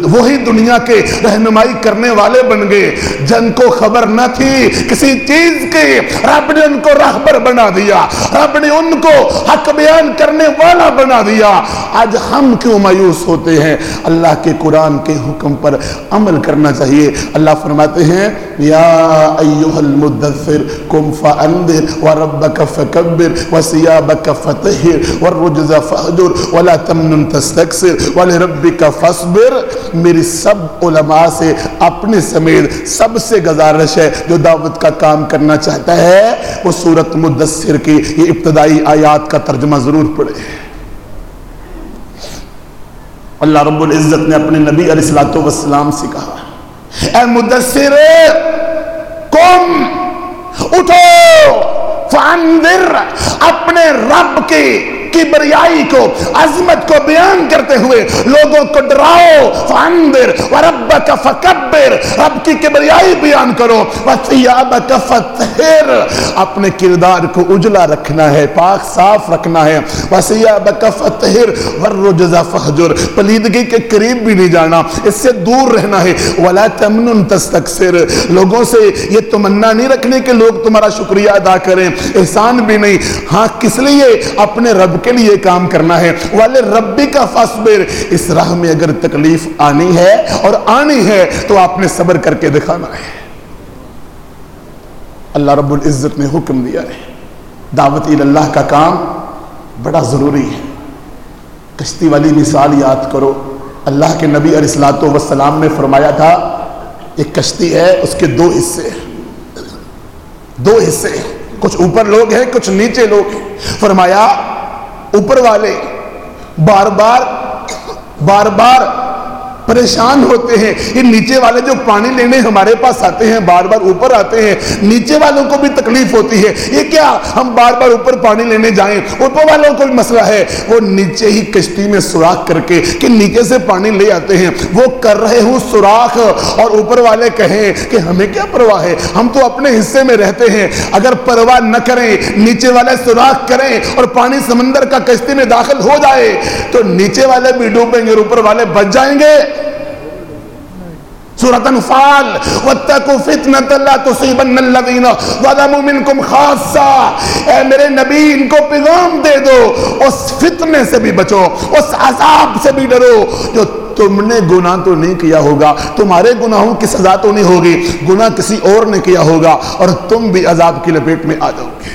وہی دنیا کے رہنمائی کرنے والے بن گئے۔ جن کو خبر نہ تھی کسی چیز کے رب نے ان کو رہبر بنا دیا۔ رب نے ان کو حق بیان کرنے والے والا بنا دیا۔ آج ہم کیوں مایوس ہوتے ہیں؟ اللہ کے قرآن کے حکم پر عمل کرنا چاہیے۔ اللہ فرماتے ہیں، یا ایوہ المدثر کم فاندر وربک فکبر وسیابک فتحر والرجز فہجر ولا تمنن تستکسر ولربک فصبر میری سب علماء سے، اپنے سمیت سب سے گزارش ہے، جو دعوت کا کام کرنا چاہتا ہے، وہ سورت مدثر کی یہ ابتدائی آیات کا ترجمہ ضرور پڑے اللہ رب العزت نے اپنے نبی علیہ السلام سے کہا اے مدثر کم اٹھو فاندر اپنے رب کی کبریائی کو، عظمت کو بیان کرتے ہوئے لوگوں کو ڈراؤ، فاندر، وربک فکبر، رب کی کبریائی بیان کرو۔ وثیابک فتحر اپنے کردار کو اجلا رکھنا ہے، پاک صاف رکھنا ہے۔ وثیابک فتحر وررجز فحجر پلیدگی کے قریب بھی نہیں جانا، اس سے دور رہنا ہے۔ ولا تمنن تستکسر لوگوں سے یہ تمنا نہیں رکھنے کہ لوگ تمہارا شکریہ ادا کریں۔ احسان بھی نہیں۔ ہاں کس لیے؟ اپنے رب کے لیے کام کرنا ہے۔ والے ربی کا فصبر اس راہ میں اگر تکلیف آنی ہے اور آنی ہے تو آپ نے صبر کر کے دکھانا ہے۔ اللہ رب العزت نے حکم دیا ہے۔ دعوت اللہ کا کام بڑا ضروری ہے۔ کشتی والی مثال یاد کرو۔ اللہ کے نبی علیہ السلاۃ وسلام نے فرمایا تھا، ایک کشتی ہے، اس کے دو حصے دو حصے کچھ اوپر لوگ ہیں، کچھ نیچے لوگ ہیں۔ فرمایا اوپر والے بار بار بار بار پریشان ہوتے ہیں۔ یہ نیچے والے جو پانی لینے ہمارے پاس آتے ہیں، بار بار اوپر آتے ہیں، نیچے والوں کو بھی تکلیف ہوتی ہے۔ یہ کیا ہم بار بار اوپر پانی لینے جائیں؟ اوپر والوں کو بھی مسئلہ ہے۔ وہ نیچے ہی کشتی میں سوراخ کر کے کہ نیچے سے پانی لے آتے ہیں۔ وہ کر رہے ہوں سوراخ۔ اور اوپر والے کہیں کہ ہمیں کیا پرواہ ہے؟ ہم تو اپنے حصے میں رہتے ہیں۔ اگر پرواہ نہ کریں، نیچے والے سوراخ کریں اور پانی سمندر کا کشتی میں داخل ہو جائے، تو نیچے والے بھی ڈوبیں گے اور اوپر والے بچ جائیں گے۔ سورة انفال واتقوا فتنة لا تصيبن الذين ظلموا منكم خاصة. اے میرے نبی، ان کو پیغام دے دو. اس فتنے سے بھی بچو، اس عذاب سے بھی ڈرو. جو تم نے گناہ تو نہیں کیا ہوگا، تمہارے گناہوں کی سزا تو نہیں ہوگی، گناہ کسی اور نے کیا ہوگا، اور تم بھی عذاب کی لپیٹ میں آ جاؤ گے۔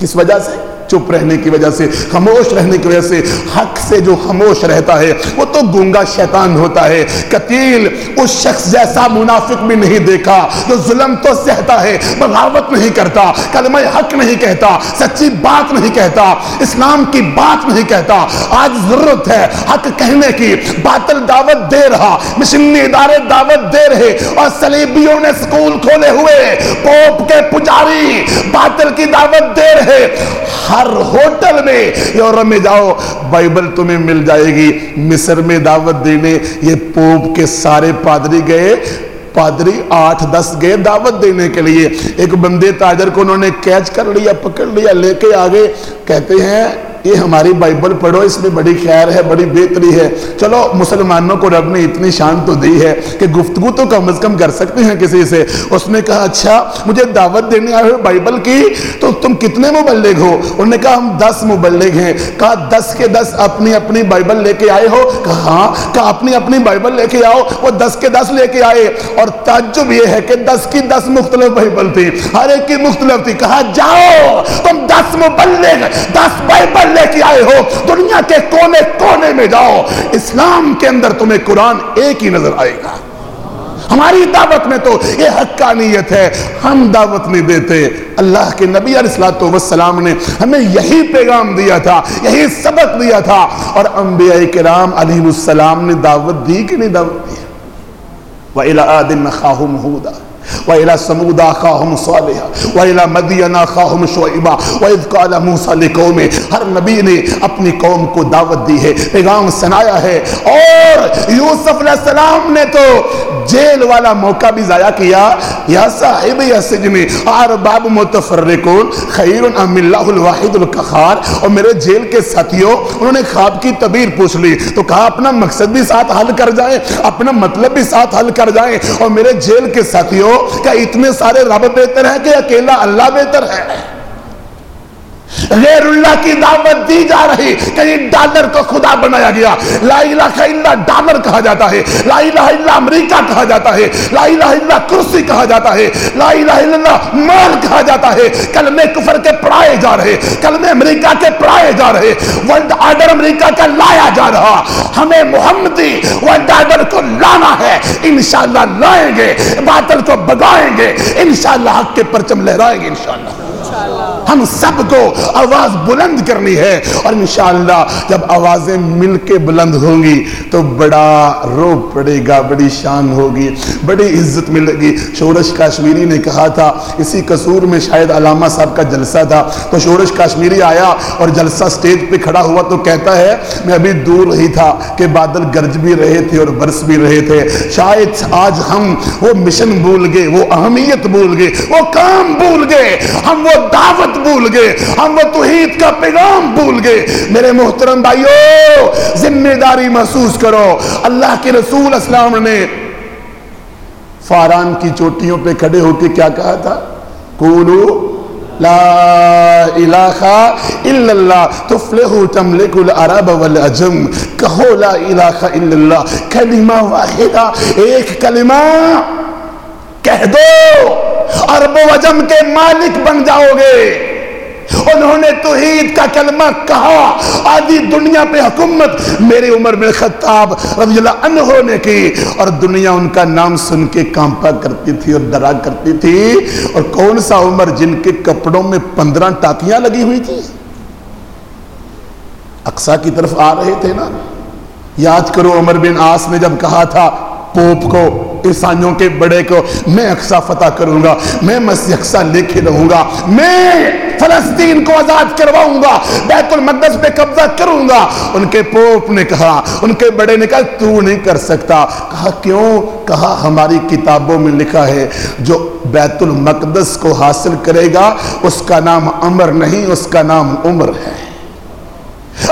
کس وجہ سے؟ چپ رہنے کی وجہ سے، خاموش رہنے کی وجہ سے حق سے جو خاموش رہتا ہے، وہ تو گونگا شیطان ہوتا ہے۔ قتیل اس شخص جیسا منافق بھی نہیں دیکھا، جو ظلم تو سہتا ہے بغاوت نہیں کرتا، کلمہ حق نہیں کہتا، سچی بات نہیں کہتا، اسلام کی بات نہیں کہتا۔ آج ضرورت ہے حق کہنے کی، باطل دعوت دے رہا، مشنی ادارے دعوت دے رہے اور سلیبیوں نے سکول کھولے ہوئے، پوپ کے پجاری باطل کی دعوت دے رہے۔ ہر ہوٹل میں یورپ میں جاؤ، بائبل تمہیں مل جائے گی۔ مصر میں دعوت دینے، یہ پوپ کے سارے پادری گئے۔ پادری آٹھ دس گئے دعوت دینے کے لیے۔ ایک بندے تاجر کو انہوں نے کیچ کر لیا، پکڑ لیا، لے کے آگے کہتے ہیں یہ ہماری بائبل پڑھو، اس میں بڑی خیر ہے، بڑی بہتری ہے۔ چلو، مسلمانوں کو رب نے اتنی شان تو دی ہے کہ گفتگو تو کم از کم کر سکتے ہیں کسی سے۔ اس نے کہا اچھا مجھے دعوت دینے آئے ہو بائبل کی، تو تم کتنے مبلغ ہو؟ انہوں نے کہا، ہم دس مبلغ ہیں۔ کہا، دس کے دس اپنی اپنی بائبل لے کے آئے ہو؟ کہا ہاں۔ کہا، اپنی اپنی بائبل لے کے آؤ، وہ دس کے دس لے کے آئے۔ اور تعجب یہ ہے کہ دس کی دس مختلف بائبل تھی، ہر ایک کی مختلف تھی۔ کہا، جاؤ، تم دس مبلغ، دس بائبل لے کے آئے ہو، دنیا کے کونے کونے میں جاؤ، اسلام کے اندر تمہیں قرآن ایک ہی نظر آئے گا۔ ہماری دعوت میں تو یہ حقانیت ہے، ہم دعوت نہیں دیتے۔ اللہ کے نبی علیہ السلام نے ہمیں یہی پیغام دیا تھا، یہی سبق دیا تھا۔ اور انبیاء کرام علیہ السلام نے دعوت دی کہ نہیں دعوت دی؟ وَإِلَىٰ آدٍ نَخَاهُمْ هُودًا وَإِلَى سَمُودَ أَخَاهُمْ صَالِحًا وَإِلَى مَدْيَنَ أَخَاهُمْ شُعَيْبًا وَإِذْ قَالَ مُوسَىٰ لِقَوْمِهِ ہر نبی نے اپنی قوم کو دعوت دی ہے، پیغام سنایا ہے اور یوسف علیہ السلام نے تو جیل والا موقع بھی ضائع کیا۔ یا صاحب یا سجن ارباب متفرقون خیر ام اللہ الواحد القہار۔ اور میرے جیل کے ساتھیوں، انہوں نے خواب کی تعبیر پوچھ لی۔ تو کہا، اپنا مقصد بھی ساتھ حل کر جائیں، اپنا مطلب بھی ساتھ حل کر جائیں۔ اور میرے جیل کے ساتھیوں کہ اتنے سارے رب بہتر ہیں کہ اکیلا اللہ بہتر ہے۔ غیر اللہ کی دعوت دی جا رہی کہیں ڈالر کو خدا بنایا گیا۔ لا الہ الا ڈالر کہا جاتا ہے۔ لا الہ الا امریکہ کہا جاتا ہے۔ لا الہ الا کرسی کہا جاتا ہے۔ لا الہ الا مال کہا جاتا ہے۔ کلمے کفر کے پڑھائے جا رہے۔ کلمے امریکہ کے پڑھائے جا رہے۔ ورلڈ آرڈر امریکہ کا لایا جا رہا۔ ہمیں محمدی ورلڈ آرڈر کو لانا ہے۔ انشاءاللہ لائیں گے، باطل کو بگائیں گے۔ انشاءاللہ حق کے پرچم لہرائیں گے، انشاءاللہ۔ ہم سب کو آواز بلند کرنی ہے اور انشاءاللہ جب آوازیں مل کے بلند ہوں گی تو بڑا رو پڑے گا، بڑی شان ہوگی، بڑی عزت ملے گی۔ شورش کاشمیری نے کہا تھا، اسی قصور میں شاید علامہ صاحب کا جلسہ تھا۔ تو شورش کاشمیری آیا اور جلسہ سٹیج پہ کھڑا ہوا تو کہتا ہے، میں ابھی دور ہی تھا کہ بادل گرج بھی رہے تھے اور برس بھی رہے تھے۔ شاید آج ہم وہ مشن بھول گئے، وہ اہمیت بھول گئے، وہ کام بھول گئے۔ ہم وہ دعوت بھول گئے، ہم وہ توحید کا پیغام بھول گئے۔ میرے محترم بھائیو، ذمہ داری محسوس کرو، اللہ کے رسول اسلام نے فاران کی چوٹیوں پہ کھڑے ہو کے کیا کہا تھا؟ کولو لا الہ الا اللہ تفلحو تملک العرب والعجم۔ کہو لا الہ الا اللہ، کلمہ واحدہ، ایک کلمہ کہہ دو۔ عرب و عجم کے مالک بن جاؤ گے انہوں نے توحید کا کلمہ کہا، آدھی دنیا پہ حکومت میری عمر بن خطاب رضی اللہ عنہ نے کی۔ اور دنیا ان کا نام سن کے کامپا کرتی تھی اور ڈرا کرتی تھی۔ اور کون سا عمر جن کے کپڑوں میں پندرہ ٹاکیاں لگی ہوئی تھی؟ اقسا کی طرف آ رہے تھے نا۔ یاد کرو عمر بن آس نے جب کہا تھا پوپ کو، عیسائیوں کے بڑے کو میں اقسا فتح کروں گا، میں مسیح اقسا لے کے رہوں گا، میں فلسطین کو آزاد کرواؤں گا، بیت المقدس پہ قبضہ کروں گا۔ ان کے پوپ نے کہا، ان کے بڑے نے کہا، تو نہیں کر سکتا۔ کہا، کیوں؟ کہا، ہماری کتابوں میں لکھا ہے، جو بیت المقدس کو حاصل کرے گا، اس کا نام عمر نہیں، اس کا نام عمر ہے۔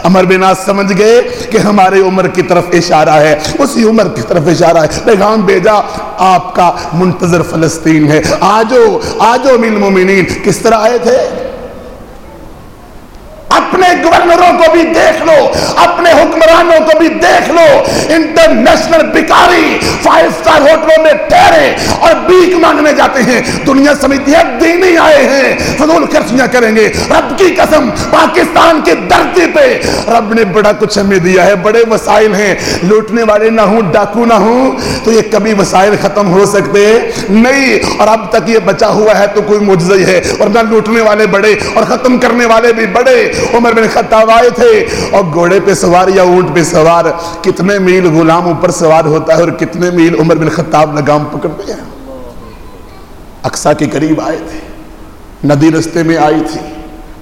عمر بن آس سمجھ گئے کہ ہمارے عمر کی طرف اشارہ ہے، اسی عمر کی طرف اشارہ ہے۔ پیغام بھیجا، آپ کا منتظر فلسطین ہے۔ آجو آجو من مومنین کس طرح آئے تھے؟ اپنے گورنروں کو بھی دیکھ لو، اپنے حکمرانوں کو بھی دیکھ لو۔ انٹرنیشنل بکاری فائیو سٹار ہوٹلوں میں ٹھہرے اور بیک مانگنے جاتے ہیں۔ دنیا سمجھتی ہے دینی آئے ہیں۔ فضول خرچیاں کریں گے۔ رب کی قسم، پاکستان کی دھرتی پہ۔ رب نے بڑا کچھ ہمیں دیا ہے۔ بڑے وسائل ہیں۔ لوٹنے والے نہ ہوں، ڈاکو نہ ہوں۔ تو یہ کبھی وسائل ختم ہو سکتے نہیں۔ اور اب تک یہ بچا ہوا ہے تو کوئی مجزئی ہے۔ ورنہ لوٹنے والے بڑے اور ختم کرنے والے بھی بڑے۔ عمر بن خطاب آئے تھے اور گھوڑے پہ سوار یا اونٹ پہ سوار، کتنے میل غلام اوپر سوار ہوتا ہے اور کتنے میل عمر بن خطاب لگام پکڑتے ہیں۔ اقسا کے قریب آئے تھے، ندی رستے میں آئی تھی۔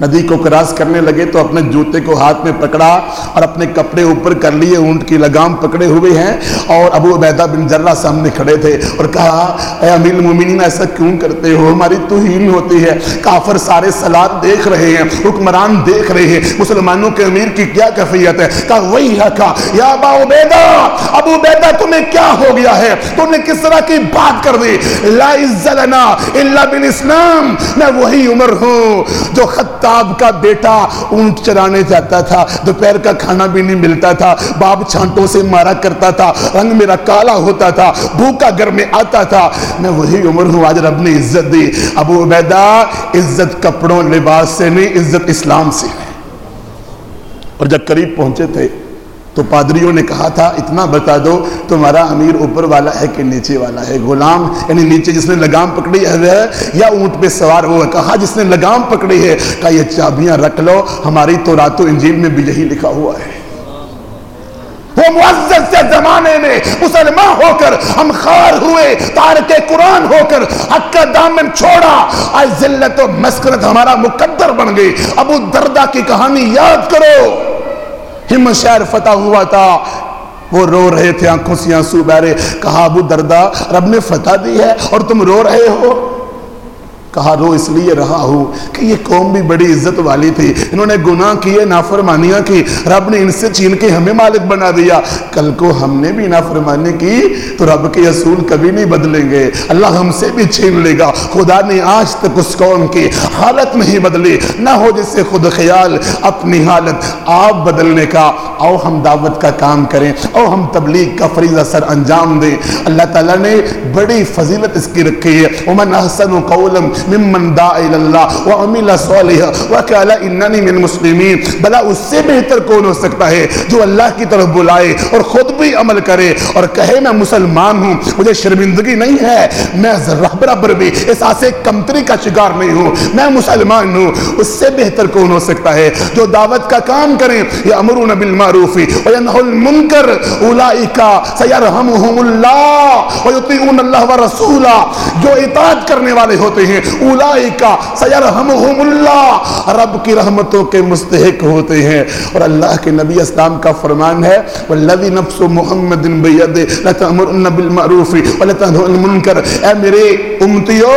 ندی کو کراس کرنے لگے تو اپنے جوتے کو ہاتھ میں پکڑا اور اپنے کپڑے اوپر کر لیے، اونٹ کی لگام پکڑے ہوئے ہیں اور ابو عبیدہ بن جرہ سامنے کھڑے تھے اور کہا، اے امیر المومنین، ایسا کیوں کرتے ہو؟ ہماری توہین ہوتی ہے۔ کافر سارے سلاد دیکھ رہے ہیں، حکمران دیکھ رہے ہیں۔ مسلمانوں کے امیر کی کیا کفیت ہے؟ کہا، وہی حقا یا ابا عبیدہ، ابو عبیدہ، تمہیں کیا ہو گیا ہے؟ تم نے کس طرح کی بات کر دی؟ لا عزلنا الا بالاسلام، میں وہی عمر ہوں جو خطہ خطاب کا بیٹا اونٹ چرانے جاتا تھا، دوپہر کا کھانا بھی نہیں ملتا تھا، باپ چھانٹوں سے مارا کرتا تھا، رنگ میرا کالا ہوتا تھا، بھوکا گھر میں آتا تھا۔ میں وہی عمر ہوں، آج رب نے عزت دی۔ ابو عبیدہ، عزت کپڑوں لباس سے نہیں، عزت اسلام سے۔ ہے اور جب قریب پہنچے تھے تو پادریوں نے کہا تھا، اتنا بتا دو، تمہارا امیر اوپر والا ہے کہ نیچے والا ہے؟ غلام یعنی نیچے جس نے لگام پکڑی ہے یا اونٹ پہ سوار ہوا کہا، جس نے لگام پکڑی ہے، کہا، یہ چابیاں رکھ لو، ہماری تو رات و انجیل میں بھی یہی لکھا ہوا ہے۔ وہ معزز سے زمانے میں مسلمان ہو کر ہم خار ہوئے، تارک قرآن ہو کر حق کا دامن چھوڑا۔ آج ذلت و مسکرت ہمارا مقدر بن گئی۔ ابو دردہ کی کہانی یاد کرو۔ ہمت شہر فتح ہوا تھا۔ وہ رو رہے تھے آنکھوں سے آنسو بہرے۔ کہا، ابو دردہ رب نے فتح دی ہے اور تم رو رہے ہو۔ کہا رو اس لیے رہا ہوں کہ یہ قوم بھی بڑی عزت والی تھی۔ انہوں نے گناہ کیے، نافرمانیاں کی۔ رب نے ان سے چین کے ہمیں مالک بنا دیا۔ کل کو ہم نے بھی نافرمانی کی تو رب کے اصول کبھی نہیں بدلیں گے۔ اللہ ہم سے بھی چھین لے گا۔ خدا نے آج تک اس قوم کی حالت نہیں بدلی۔ نہ ہو جس سے خود خیال، اپنی حالت آپ بدلنے کا۔ او ہم دعوت کا کام کریں۔ او ہم تبلیغ کا فریضہ سر انجام دیں۔ اللہ تعالیٰ نے بڑی فضیلت اس کی رکھی ہے۔ ومن احسن و قولم ممن دعا اللہ وعمل صالحا وقال اننی من مسلمین بلا اس سے بہتر کون ہو سکتا ہے جو اللہ کی طرف بلائے اور خود بھی عمل کرے اور کہے میں مسلمان ہوں، مجھے شرمندگی نہیں ہے۔ میں ذرہ برابر بھی احساس کمتری کا شکار نہیں ہوں۔ میں مسلمان ہوں۔ اس سے بہتر کون ہو سکتا ہے جو دعوت کا کام کریں یا امرون بالمعروف وینہ المنکر اولئکا سیرحمہم اللہ ویطیعون اللہ ورسولہ۔ جو اطاعت کرنے والے ہوتے ہیں اولائکا سیرحمہم اللہ رب کی رحمتوں کے مستحق ہوتے ہیں۔ اور اللہ کے نبی اسلام کا فرمان ہے والذی نفس محمد بید لتأمرن بالمعروف ولتنہون المنکر۔ اے میرے امتیو،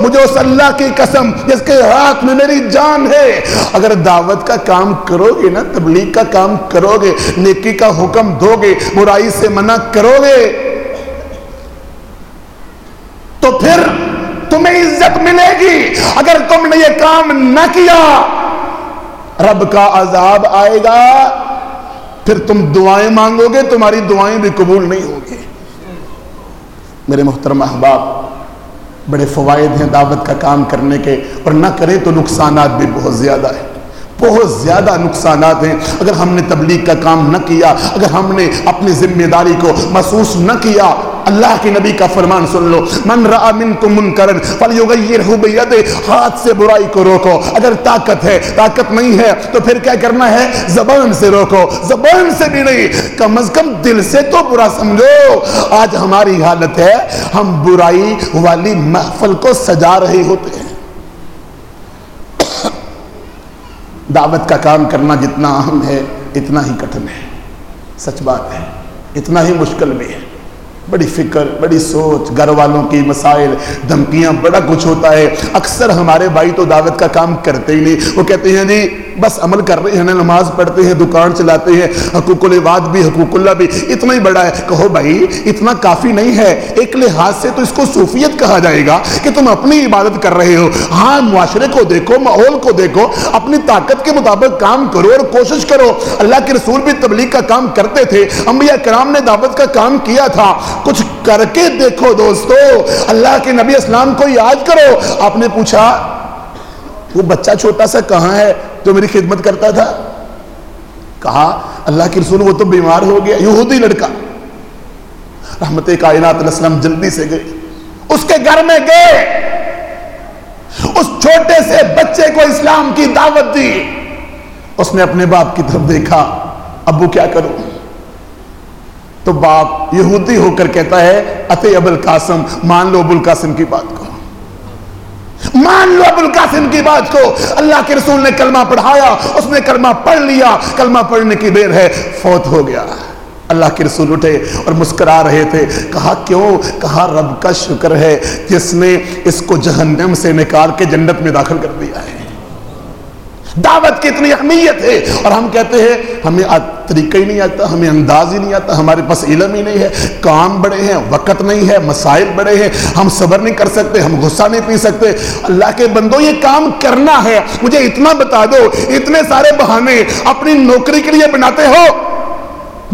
مجھے اس اللہ کی قسم جس کے ہاتھ میں میری جان ہے۔ اگر دعوت کا کام کرو گے نا، تبلیغ کا کام کرو گے نیکی کا حکم دو گے برائی سے منع کرو گے تو پھر تمہیں عزت ملے گی۔ اگر تم نے یہ کام نہ کیا، رب کا عذاب آئے گا۔ پھر تم دعائیں مانگو گے، تمہاری دعائیں بھی قبول نہیں ہوگی میرے محترم احباب، بڑے فوائد ہیں دعوت کا کام کرنے کے۔ اور نہ کریں تو نقصانات بھی بہت زیادہ ہیں۔ بہت زیادہ نقصانات ہیں۔ اگر ہم نے تبلیغ کا کام نہ کیا، اگر ہم نے اپنی ذمہ داری کو محسوس نہ کیا اللہ کے نبی کا فرمان سن لو۔ من رأى منکم منکرن فلیغیرہ بید ہاتھ سے برائی کو روکو۔ اگر طاقت ہے، طاقت نہیں ہے، تو پھر کیا کرنا ہے؟ زبان سے روکو۔ زبان سے بھی نہیں، کم از کم دل سے تو برا سمجھو۔ آج ہماری حالت ہے، ہم برائی والی محفل کو سجا رہے ہوتے ہیں۔ دعوت کا کام کرنا جتنا اہم ہے، اتنا ہی کٹھن ہے۔ سچ بات ہے، اتنا ہی مشکل بھی ہے۔ بڑی فکر، بڑی سوچ، گھر والوں کی مسائل، دھمکیاں، بڑا کچھ ہوتا ہے۔ اکثر ہمارے بھائی تو دعوت کا کام کرتے ہی نہیں۔ وہ کہتے ہیں جی بس عمل کر رہے ہیں نماز پڑھتے ہیں، دکان چلاتے ہیں، حقوق العباد بھی، حقوق اللہ بھی۔ اتنا ہی بڑا ہے۔ کہو بھائی، اتنا کافی نہیں ہے۔ ایک لحاظ سے تو اس کو صوفیت کہا جائے گا کہ تم اپنی عبادت کر رہے ہو۔ ہاں معاشرے کو دیکھو، ماحول کو دیکھو، اپنی طاقت کے مطابق کام کرو اور کوشش کرو۔ اللہ کے رسول بھی تبلیغ کا کام کرتے تھے۔ انبیاء کرام نے دعوت کا کام کیا تھا۔ کچھ کر کے دیکھو دوستو، اللہ کے نبی اسلام کو یاد کرو۔ آپ نے پوچھا، وہ بچہ چھوٹا سا کہاں ہے؟ جو میری خدمت کرتا تھا۔ کہا، اللہ کی رسول، وہ تو بیمار ہو گیا، یہودی لڑکا۔ رحمت کائنات علیہ السلام جلدی سے گئے۔ اس کے گھر میں گئے۔ اس چھوٹے سے بچے کو اسلام کی دعوت دی۔ اس نے اپنے باپ کی طرف دیکھا، ابو کیا کروں؟ تو باپ یہودی ہو کر کہتا ہے، اتے ابو القاسم مان لو ابو القاسم کی بات کو۔ مان لو ابو القاسم کی بات کو۔ اللہ کے رسول نے کلمہ پڑھایا، اس نے کلمہ پڑھ لیا۔ کلمہ پڑھنے کی دیر ہے، فوت ہو گیا۔ اللہ کے رسول اٹھے اور مسکرا رہے تھے۔ کہا، کیوں؟ کہا، رب کا شکر ہے، جس نے اس کو جہنم سے نکال کے جنت میں داخل کر دیا ہے۔ دعوت کی اتنی اہمیت ہے۔ اور ہم کہتے ہیں، ہمیں طریقہ ہی نہیں آتا، ہمیں انداز ہی نہیں آتا، ہمارے پاس علم ہی نہیں ہے۔ کام بڑے ہیں، وقت نہیں ہے، مسائل بڑے ہیں۔ ہم صبر نہیں کر سکتے، ہم غصہ نہیں پی سکتے۔ اللہ کے بندوں، یہ کام کرنا ہے۔ مجھے اتنا بتا دو، اتنے سارے بہانے اپنی نوکری کے لیے بناتے ہو۔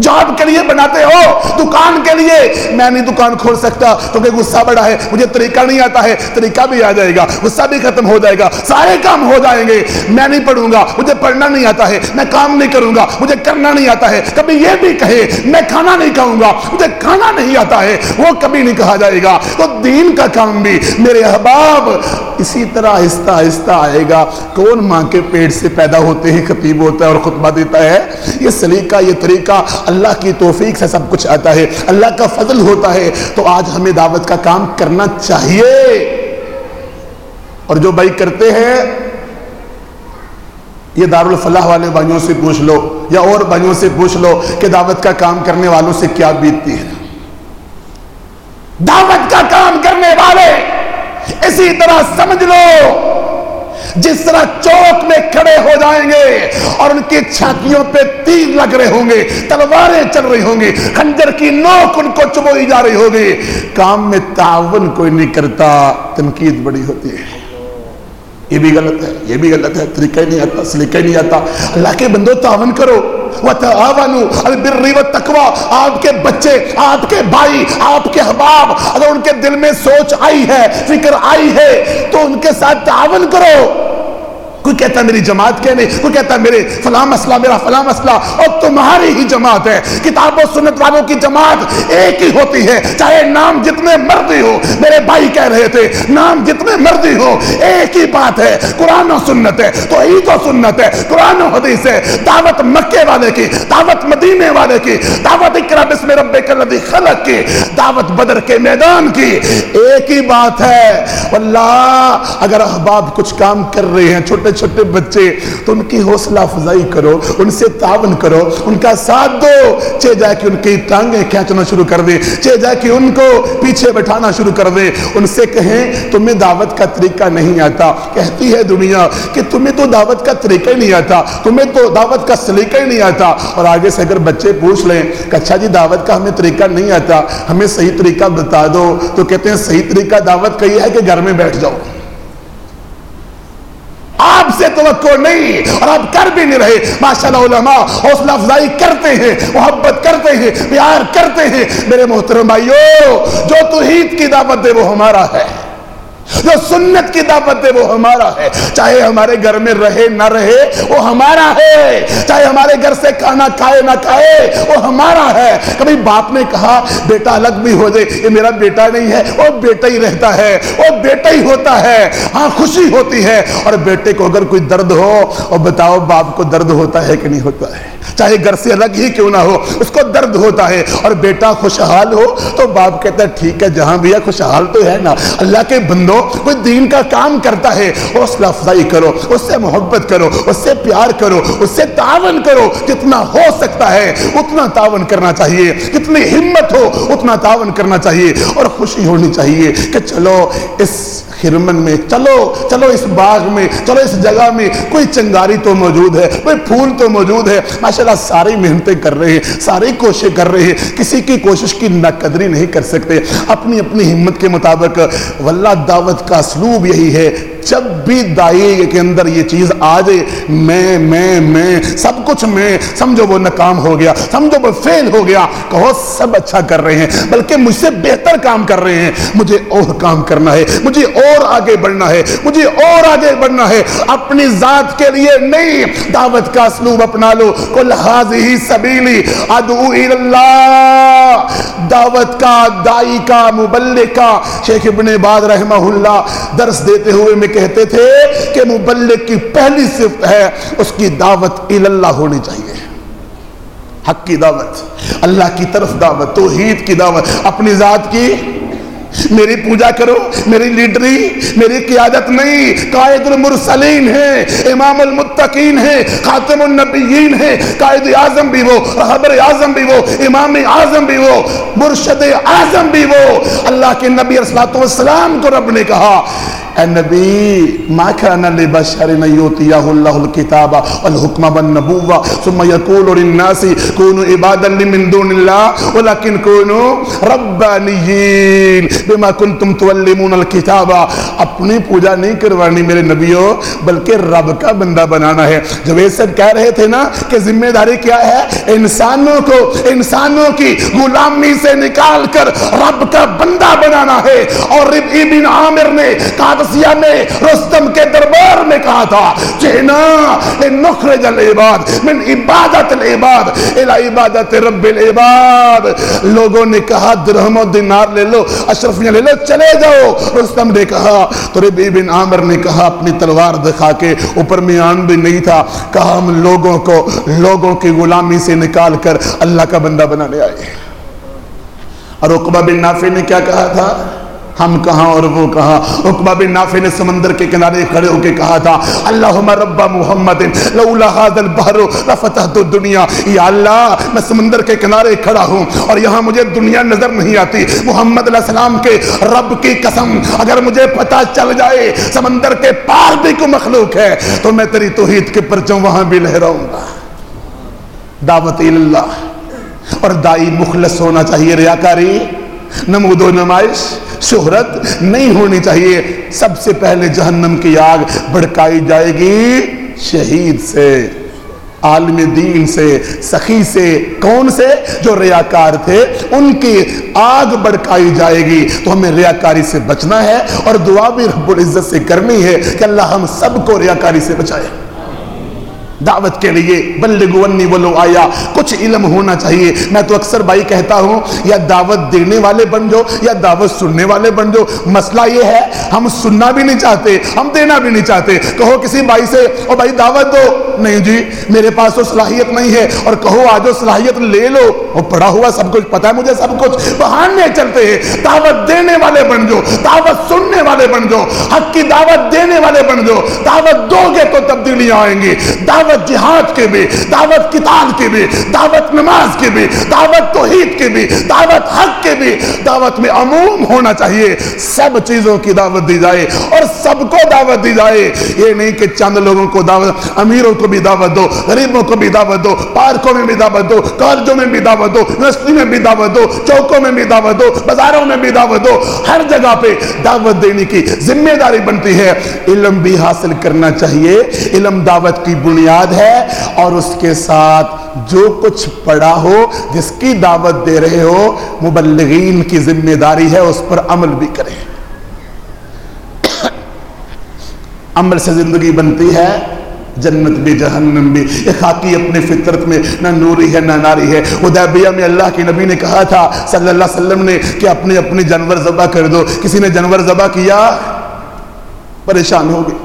جاب کے لیے بناتے ہو، دکان کے لیے۔ میں نہیں دکان کھول سکتا، کیونکہ غصہ بڑا ہے، مجھے طریقہ نہیں آتا ہے، طریقہ بھی آ جائے گا، غصہ بھی ختم ہو جائے گا، سارے کام ہو جائیں گے۔ میں نہیں پڑھوں گا، مجھے پڑھنا نہیں آتا ہے، میں کام نہیں کروں گا، مجھے کرنا نہیں آتا ہے۔ کبھی یہ بھی کہے، میں کھانا نہیں کھاؤں گا، مجھے کھانا نہیں آتا ہے، وہ کبھی نہیں کہا جائے گا۔ تو دین کا کام بھی میرے احباب اسی طرح آہستہ آہستہ آئے گا۔ کون ماں کے پیٹ سے پیدا ہوتے ہیں خطیب ہوتا ہے اور خطبہ دیتا ہے؟ یہ سلیقہ، یہ طریقہ۔ اللہ کی توفیق سے سب کچھ آتا ہے، اللہ کا فضل ہوتا ہے۔ تو آج ہمیں دعوت کا کام کرنا چاہیے۔ اور جو بھائی کرتے ہیں، یہ دارالفلاح والے بھائیوں سے پوچھ لو یا اور بھائیوں سے پوچھ لو کہ دعوت کا کام کرنے والوں سے کیا بیتتی ہے۔ دعوت کا کام کرنے والے، اسی طرح سمجھ لو۔ جس طرح چوک میں کھڑے ہو جائیں گے اور ان کی چھاتیوں پہ تیر لگ رہے ہوں گے، تلواریں چل رہی ہوں گی، خنجر کی نوک ان کو چبوئی جا رہی ہوگی۔ کام میں تعاون کوئی نہیں کرتا، تنقید بڑی ہوتی ہے۔ یہ بھی غلط ہے، یہ بھی غلط ہے طریقہ نہیں آتا، سلیقہ نہیں آتا۔ اللہ کے بندو تعاون کرو۔ آپ کے بچے، آپ کے بھائی، آپ کے حباب اگر ان کے دل میں سوچ آئی ہے، فکر آئی ہے، تو ان کے ساتھ تعاون کرو۔ کوئی کہتا ہے میری جماعت کے نہیں؟ کوئی کہتا ہے میرے فلاں مسئلہ، میرا فلاں مسئلہ۔ اور تمہاری ہی جماعت ہے۔ کتاب و سنت والوں کی جماعت ایک ہی ہوتی ہے۔ چاہے نام جتنے مردی ہو، میرے بھائی کہہ رہے تھے، نام جتنے مردی ہو، ایک ہی بات ہے، قرآن و سنت ہے تو عید و سنت ہے، قرآن و حدیث ہے۔ دعوت مکے والے کی، دعوت مدینے والے کی، دعوت اکرا بسم رب کلدی خلق کی، دعوت بدر کے میدان کی۔ ایک ہی بات ہے۔ اللہ اگر احباب کچھ کام کر رہے ہیں، چھوٹے چھوٹے بچے، تو ان کی حوصلہ افزائی کرو، ان سے تعاون کرو، ان کا ساتھ دو۔ چے جائے کہ ان کی ٹانگیں کھینچنا شروع کر دے۔ چے جائے کہ ان کو پیچھے بٹھانا شروع کر دے۔ ان سے کہیں، تمہیں دعوت کا طریقہ نہیں آتا۔ کہتی ہے دنیا کہ تمہیں تو دعوت کا طریقہ ہی نہیں آتا، تمہیں تو دعوت کا سلیقہ ہی نہیں آتا۔ اور آگے سے اگر بچے پوچھ لیں کہ اچھا جی دعوت کا ہمیں طریقہ نہیں آتا، ہمیں صحیح طریقہ بتا دو۔ تو کہتے ہیں، صحیح طریقہ دعوت کا یہ ہے کہ گھر میں بیٹھ جاؤ۔ آپ سے توقع نہیں اور آپ کر بھی نہیں رہے۔ ماشاءاللہ علماء، حوصلہ افزائی کرتے ہیں، محبت کرتے ہیں، پیار کرتے ہیں۔ میرے محترم بھائیو، جو توحید کی دعوت دے وہ ہمارا ہے۔ جو سنت کی دعوت ہے وہ ہمارا ہے۔ چاہے ہمارے گھر میں رہے، نہ رہے، وہ ہمارا ہے۔ چاہے ہمارے گھر سے کھانا کھائے، نہ کھائے، وہ ہمارا ہے۔ کبھی باپ نے کہا، بیٹا الگ بھی ہو جائے، یہ میرا بیٹا نہیں ہے، وہ بیٹا ہی رہتا ہے، وہ بیٹا ہی ہوتا ہے۔ ہاں خوشی ہوتی ہے۔ اور بیٹے کو اگر کوئی درد ہو اور بتاؤ باپ کو درد ہوتا ہے کہ نہیں ہوتا ہے۔ چاہے گھر سے الگ ہی کیوں نہ ہو، اس کو درد ہوتا ہے۔ اور بیٹا خوشحال ہو تو باپ کہتا ہے، ٹھیک ہے جہاں بھی ہے خوشحال تو ہے نا۔ اللہ کے بندوں، کوئی دین کا کام کرتا ہے، حوصلہ افزائی کرو، اس سے محبت کرو، اس سے پیار کرو، اس سے تعاون کرو۔ جتنا ہو سکتا ہے، اتنا تعاون کرنا چاہیے۔ کتنی ہمت ہو، اتنا تعاون کرنا چاہیے۔ اور خوشی ہونی چاہیے کہ چلو، اس خرمن میں، چلو چلو اس باغ میں، چلو اس جگہ میں کوئی چنگاری تو موجود ہے، کوئی پھول تو موجود ہے۔ ماشاءاللہ ساری محنتیں کر رہے ہیں، ساری کوشش کر رہے ہیں۔ کسی کی کوشش کی نقدری نہیں کر سکتے۔ اپنی اپنی ہمت کے مطابق، واللہ دعوت کا اسلوب یہی ہے۔ جب بھی دائی کے اندر یہ چیز آ جائے، میں میں میں، سب کچھ میں، سمجھو وہ ناکام ہو گیا، سمجھو وہ فیل ہو گیا، کہو سب اچھا کر رہے ہیں، بلکہ مجھ سے بہتر کام کر رہے ہیں، مجھے اور کام کرنا ہے، مجھے اور آگے بڑھنا ہے، مجھے اور آگے بڑھنا ہے، اپنی ذات کے لیے نہیں، دعوت کا اسلوب اپنا لو کل حاضی سبیلی، ادعو اللہ دعوت کا، دائی کا، مبلغ کا۔ شیخ ابن باز رحمہ اللہ درس دیتے ہوئے میں کہتے تھے کہ مبلغ کی پہلی صفت ہے، اس کی دعوت اللہ ہونی چاہیے۔ حق کی دعوت، اللہ کی طرف دعوت، توحید کی دعوت، اپنی ذات کی میری پوجا کرو، میری لیڈری، میری قیادت نہیں، قائد المرسلین ہے امام المتقین ہے خاتم النبیین ہے قائد اعظم بھی وہ رہبر اعظم بھی وہ، امام اعظم بھی وہ، مرشد اعظم بھی وہ۔ اللہ کے نبی صلی والسلام کو رب نے کہا اے نبی، ما کان لبشر نیوتیہ اللہ الكتاب والحکم والنبوہ، ثم یقول للناس کونو عبادا لمن دون اللہ ولیکن کونو ربانیین بما کنتم تولمون الكتاب اپنی پوجا نہیں کروانی میرے نبیوں بلکہ رب کا بندہ بنانا ہے۔ جب یہ سب کہہ رہے تھے نا کہ ذمہ داری کیا ہے؟ انسانوں کو، انسانوں کی غلامی سے نکال کر رب کا بندہ بنانا ہے۔ اور ابن عامر نے کہا قادسیہ میں رستم کے دربار میں کہا تھا، جہنا نخرج العباد، من عبادت العباد، الى عبادت رب العباد۔ لوگوں نے کہا، درہم و دینار لے لو، اشرفیاں لے لو، چلے جاؤ۔ رستم نے کہا تو ربی بن عامر نے کہا، اپنی تلوار دکھا کے اوپر میان بھی نہیں تھا۔ کہا، ہم لوگوں کو، لوگوں کی غلامی سے نکال کر اللہ کا بندہ بنانے آئے اور اقبہ بن نافع نے کیا کہا تھا؟ ہم کہاں اور وہ کہاں؟ عقبہ بن نافع نے سمندر کے کنارے کھڑے ہو کے کہا تھا، اللہم رب محمد، لولا هذا البحر لفتحت الدنيا یا اللہ، میں سمندر کے کنارے کھڑا ہوں اور یہاں مجھے دنیا نظر نہیں آتی۔ محمد علیہ السلام کے رب کی قسم، اگر مجھے پتہ چل جائے سمندر کے پار بھی کو مخلوق ہے، تو میں تیری توحید کے پرچم وہاں بھی لہراؤں گا۔ دعوت اللہ اور دائی مخلص ہونا چاہیے ریاکاری، نمود و نمائش شہرت نہیں ہونی چاہیے۔ سب سے پہلے جہنم کی آگ بڑکائی جائے گی شہید سے، عالم دین سے، سخی سے۔ کون سے؟ جو ریاکار تھے، ان کی آگ بڑکائی جائے گی۔ تو ہمیں ریاکاری سے بچنا ہے اور دعا بھی رب العزت سے کرنی ہے کہ اللہ ہم سب کو ریاکاری سے بچائے۔ دعوت کے لیے بلغونی ولو آیا۔ کچھ علم ہونا چاہیے۔ میں تو اکثر بھائی کہتا ہوں، یا دعوت دینے والے بن جو یا دعوت سننے والے بن جو مسئلہ یہ ہے، ہم سننا بھی نہیں چاہتے، ہم دینا بھی نہیں چاہتے۔ کہو کسی بھائی سے، او بھائی دعوت دو۔ نہیں جی میرے پاس تو صلاحیت نہیں ہے۔ اور کہو، آجو صلاحیت لے لو۔ وہ پڑھا ہوا سب کچھ پتا ہے مجھے سب کچھ۔ بہانے چلتے ہیں۔ دعوت دینے والے بن جو دعوت سننے والے بن جو حق کی دعوت دینے والے بن جو دعوت دو گے تو تبدیلیاں آئیں گی۔ دعوت دعوت جہاد کے بھی، دعوت کتاب کے بھی، دعوت نماز کے بھی، دعوت توحید کے بھی، دعوت حق کے بھی۔ دعوت میں عموم ہونا چاہیے۔ سب چیزوں کی دعوت دی جائے اور سب کو دعوت دی جائے۔ یہ نہیں کہ چند لوگوں کو دعوت، امیروں کو بھی دعوت دو، غریبوں کو بھی دعوت دو، پارکوں میں بھی دعوت دو، کالجوں میں بھی دعوت دو، یونیورسٹی میں بھی دعوت دو، چوکوں میں بھی دعوت دو، بازاروں میں بھی دعوت دو۔ ہر جگہ پہ دعوت دینے کی ذمہ داری بنتی ہے۔ علم بھی حاصل کرنا چاہیے۔ علم دعوت کی بنیاد یاد ہے اور اس کے ساتھ جو کچھ پڑا ہو، جس کی دعوت دے رہے ہو، مبلغین کی ذمہ داری ہے، اس پر عمل بھی کریں۔ عمل سے زندگی بنتی ہے، جنت بھی، جہنم بھی۔ یہ خاکی اپنے فطرت میں نہ نوری ہے، نہ ناری ہے۔ حدیبیہ میں اللہ کے نبی نے کہا تھا، صلی اللہ علیہ وسلم نے کہ اپنے اپنے جانور ذبح کر دو۔ کسی نے جانور ذبح کیا، پریشان ہو گئی۔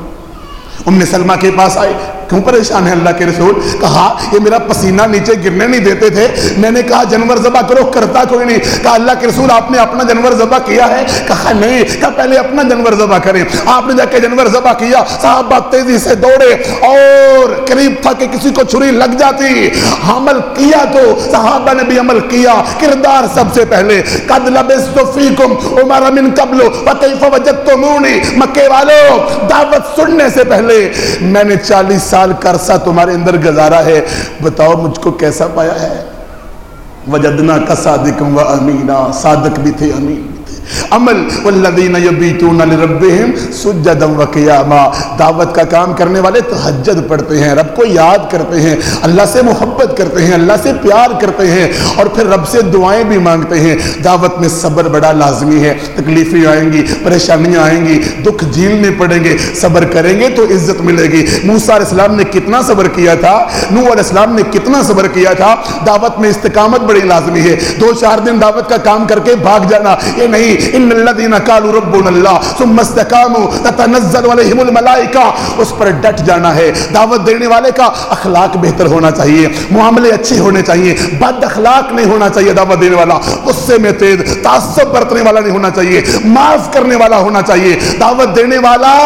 ام سلمہ کے پاس آئے۔ کیوں پریشان ہے اللہ کے رسول؟ کہا، یہ میرا پسینہ نیچے گرنے نہیں دیتے تھے۔ میں نے کہا، جنور ذبح کرو، کرتا کوئی نہیں۔ کہا، اللہ کے رسول، آپ نے اپنا جنور ذبح کیا ہے؟ کہا، نہیں۔ کہا، پہلے اپنا جنور ذبح کریں۔ آپ نے جا کے جنور ذبح کیا۔ صحابہ تیزی سے دوڑے اور قریب تھا کہ کسی کو چھری لگ جاتی۔ عمل کیا تو صحابہ نے بھی عمل کیا۔ کردار سب سے پہلے۔ قد لبستو فیکم عمر من قبل وکیف وجدتمونی۔ مکے والو، دعوت سننے سے پہلے۔ میں نے چالیس سال سال کرسا تمہارے اندر گزارا ہے۔ بتاؤ مجھ کو کیسا پایا ہے۔ وجدنا کا صادق و امینہ صادق بھی تھے، امین عمل والذین یبیتون لربہم سجدا و قیاما، دعوت کا کام کرنے والے تہجد پڑھتے ہیں، رب کو یاد کرتے ہیں، اللہ سے محبت کرتے ہیں، اللہ سے پیار کرتے ہیں اور پھر رب سے دعائیں بھی مانگتے ہیں۔ دعوت میں صبر بڑا لازمی ہے، تکلیفیں آئیں گی، پریشانیاں آئیں گی، دکھ جھیلنے پڑیں گے، صبر کریں گے تو عزت ملے گی۔ موسیٰ علیہ السلام نے کتنا صبر کیا تھا؟ نوح علیہ السلام نے کتنا صبر کیا تھا؟ دعوت میں استقامت بڑی لازمی ہے۔ دو چار دن دعوت کا کام کر کے بھاگ جانا، یہ نہیں ان الذين قالوا ربنا الله ثم استقاموا تتنزل عليهم الملائکہ اس پر ڈٹ جانا ہے۔ دعوت دینے والے کا اخلاق بہتر ہونا چاہیے۔ معاملے اچھے ہونے چاہیے۔ بد اخلاق نہیں ہونا چاہیے دعوت دینے والا۔ غصے میں تیز، تعصب برتنے والا نہیں ہونا چاہیے۔ معاف کرنے والا ہونا چاہیے۔ دعوت دینے والا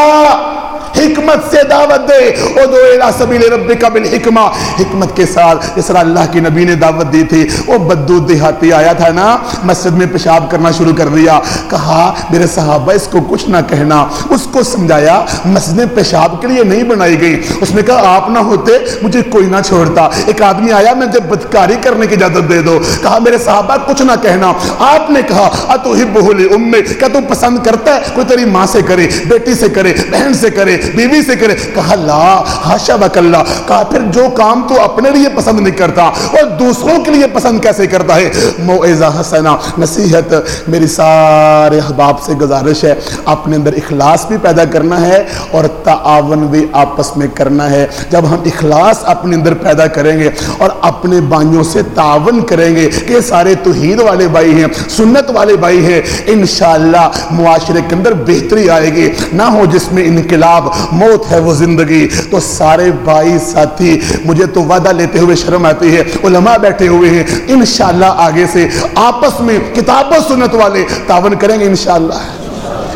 حکمت سے دعوت دے۔ ادو الى سبیل ربک بالحکمہ۔ حکمت کے ساتھ جس طرح اللہ کی نبی نے دعوت دی تھی، وہ بدو دیہاتی آیا تھا نا۔ مسجد میں پیشاب کرنا شروع کر دیا۔ کہا، میرے صحابہ، اس کو کچھ نہ کہنا۔ اس کو سمجھایا مسجدیں پیشاب کے لیے نہیں بنائی گئی۔ اس نے کہا، آپ نہ ہوتے، مجھے کوئی نہ چھوڑتا۔ ایک آدمی آیا مجھے بدکاری کرنے کی اجازت دے دو۔ کہا، میرے صحابہ، کچھ نہ کہنا۔ آپ نے کہا اتوحبہ لامک کیا تو پسند کرتا ہے؟ کوئی تیری ماں سے کرے، بیٹی سے کرے، بہن سے کرے۔ بیوی سے کرے کہا، لا حاشا بک اللہ کہا، پھر جو کام تو اپنے لیے پسند نہیں کرتا اور دوسروں کے لیے پسند کیسے کرتا ہے؟ موعظہ حسنہ، نصیحت، میری سارے احباب سے گزارش ہے، اپنے اندر اخلاص بھی پیدا کرنا ہے اور تعاون بھی آپس میں کرنا ہے۔ جب ہم اخلاص اپنے اندر پیدا کریں گے اور اپنے بائیوں سے تعاون کریں گے کہ سارے توحید والے بھائی ہیں، سنت والے بھائی ہیں، انشاءاللہ معاشرے کے اندر بہتری آئے گی۔ نہ ہو جس میں انقلاب موت ہے وہ زندگی۔ تو سارے بھائی، ساتھی، مجھے تو وعدہ لیتے ہوئے شرم آتی ہے، علماء بیٹھے ہوئے ہیں۔ انشاءاللہ آگے سے آپس میں کتاب سنت والے تعاون کریں گے انشاءاللہ۔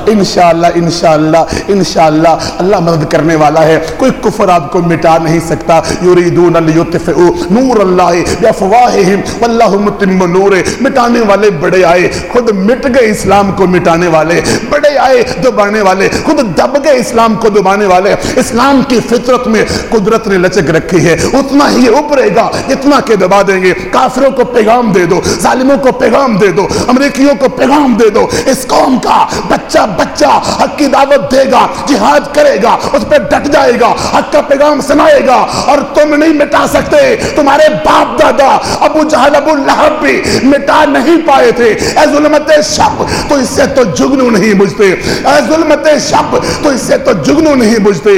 انشاءاللہ انشاءاللہ انشاءاللہ، اللہ مدد کرنے والا ہے۔ کوئی کفر آپ کو مٹا نہیں سکتا۔ یریدون لیطفئوا نور اللہ بافواہہم، واللہ متم نور۔ مٹانے والے بڑے آئے، خود مٹ گئے اسلام کو مٹانے والے۔ بڑے آئے، دبانے والے۔ خود دب گئے اسلام کو دبانے والے۔ اسلام کی فطرت میں قدرت نے لچک رکھی ہے۔ اتنا ہی ابھرے گا اتنا کہ دبا دیں گے۔ کافروں کو پیغام دے دو، ظالموں کو پیغام دے دو، امریکیوں کو پیغام دے دو۔ اس قوم کا بچہ بچہ حق کی دعوت دے گا، جہاد کرے گا، اس پہ ڈٹ جائے گا، حق کا پیغام سنائے گا اور تم نہیں مٹا سکتے۔ تمہارے باپ دادا ابو جہل، ابو لہب بھی مٹا نہیں پائے تھے۔ اے ظلمت شب، تو اس سے تو جگنو نہیں بجھتے۔ اے ظلمت شب، تو اس سے تو جگنو نہیں بجھتے۔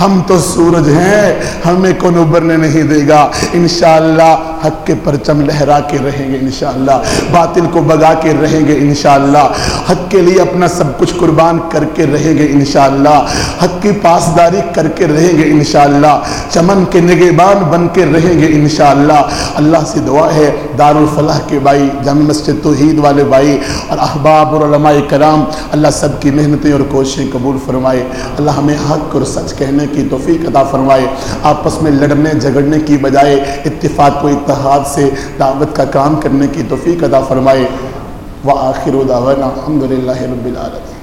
ہم تو سورج ہیں، ہمیں کون ابرنے نہیں دے گا۔ انشاءاللہ حق کے پرچم لہرا کے رہیں گے انشاءاللہ، باطل کو بگا کے رہیں گے انشاءاللہ، حق کے لیے اپنا سب کچھ قربان کر کے رہیں گے انشاءاللہ، حق کی پاسداری کر کے رہیں گے انشاءاللہ، چمن کے نگہبان بن کے رہیں گے انشاءاللہ۔ اللہ سے دعا ہے دار الفلاح کے بھائی، جامع مسجد توحید والے بھائی اور احباب اور علماء کرام، اللہ سب کی محنتیں اور کوششیں قبول فرمائے۔ اللہ ہمیں حق اور سچ کہنے کی توفیق عطا فرمائے۔ آپس میں لڑنے، جھگڑنے کی بجائے اتفاق کو اپنے ہاتھ سے دعوت کا کام کرنے کی توفیق ادا فرمائے۔ وآخر دعوانا الحمدللہ رب العالمین۔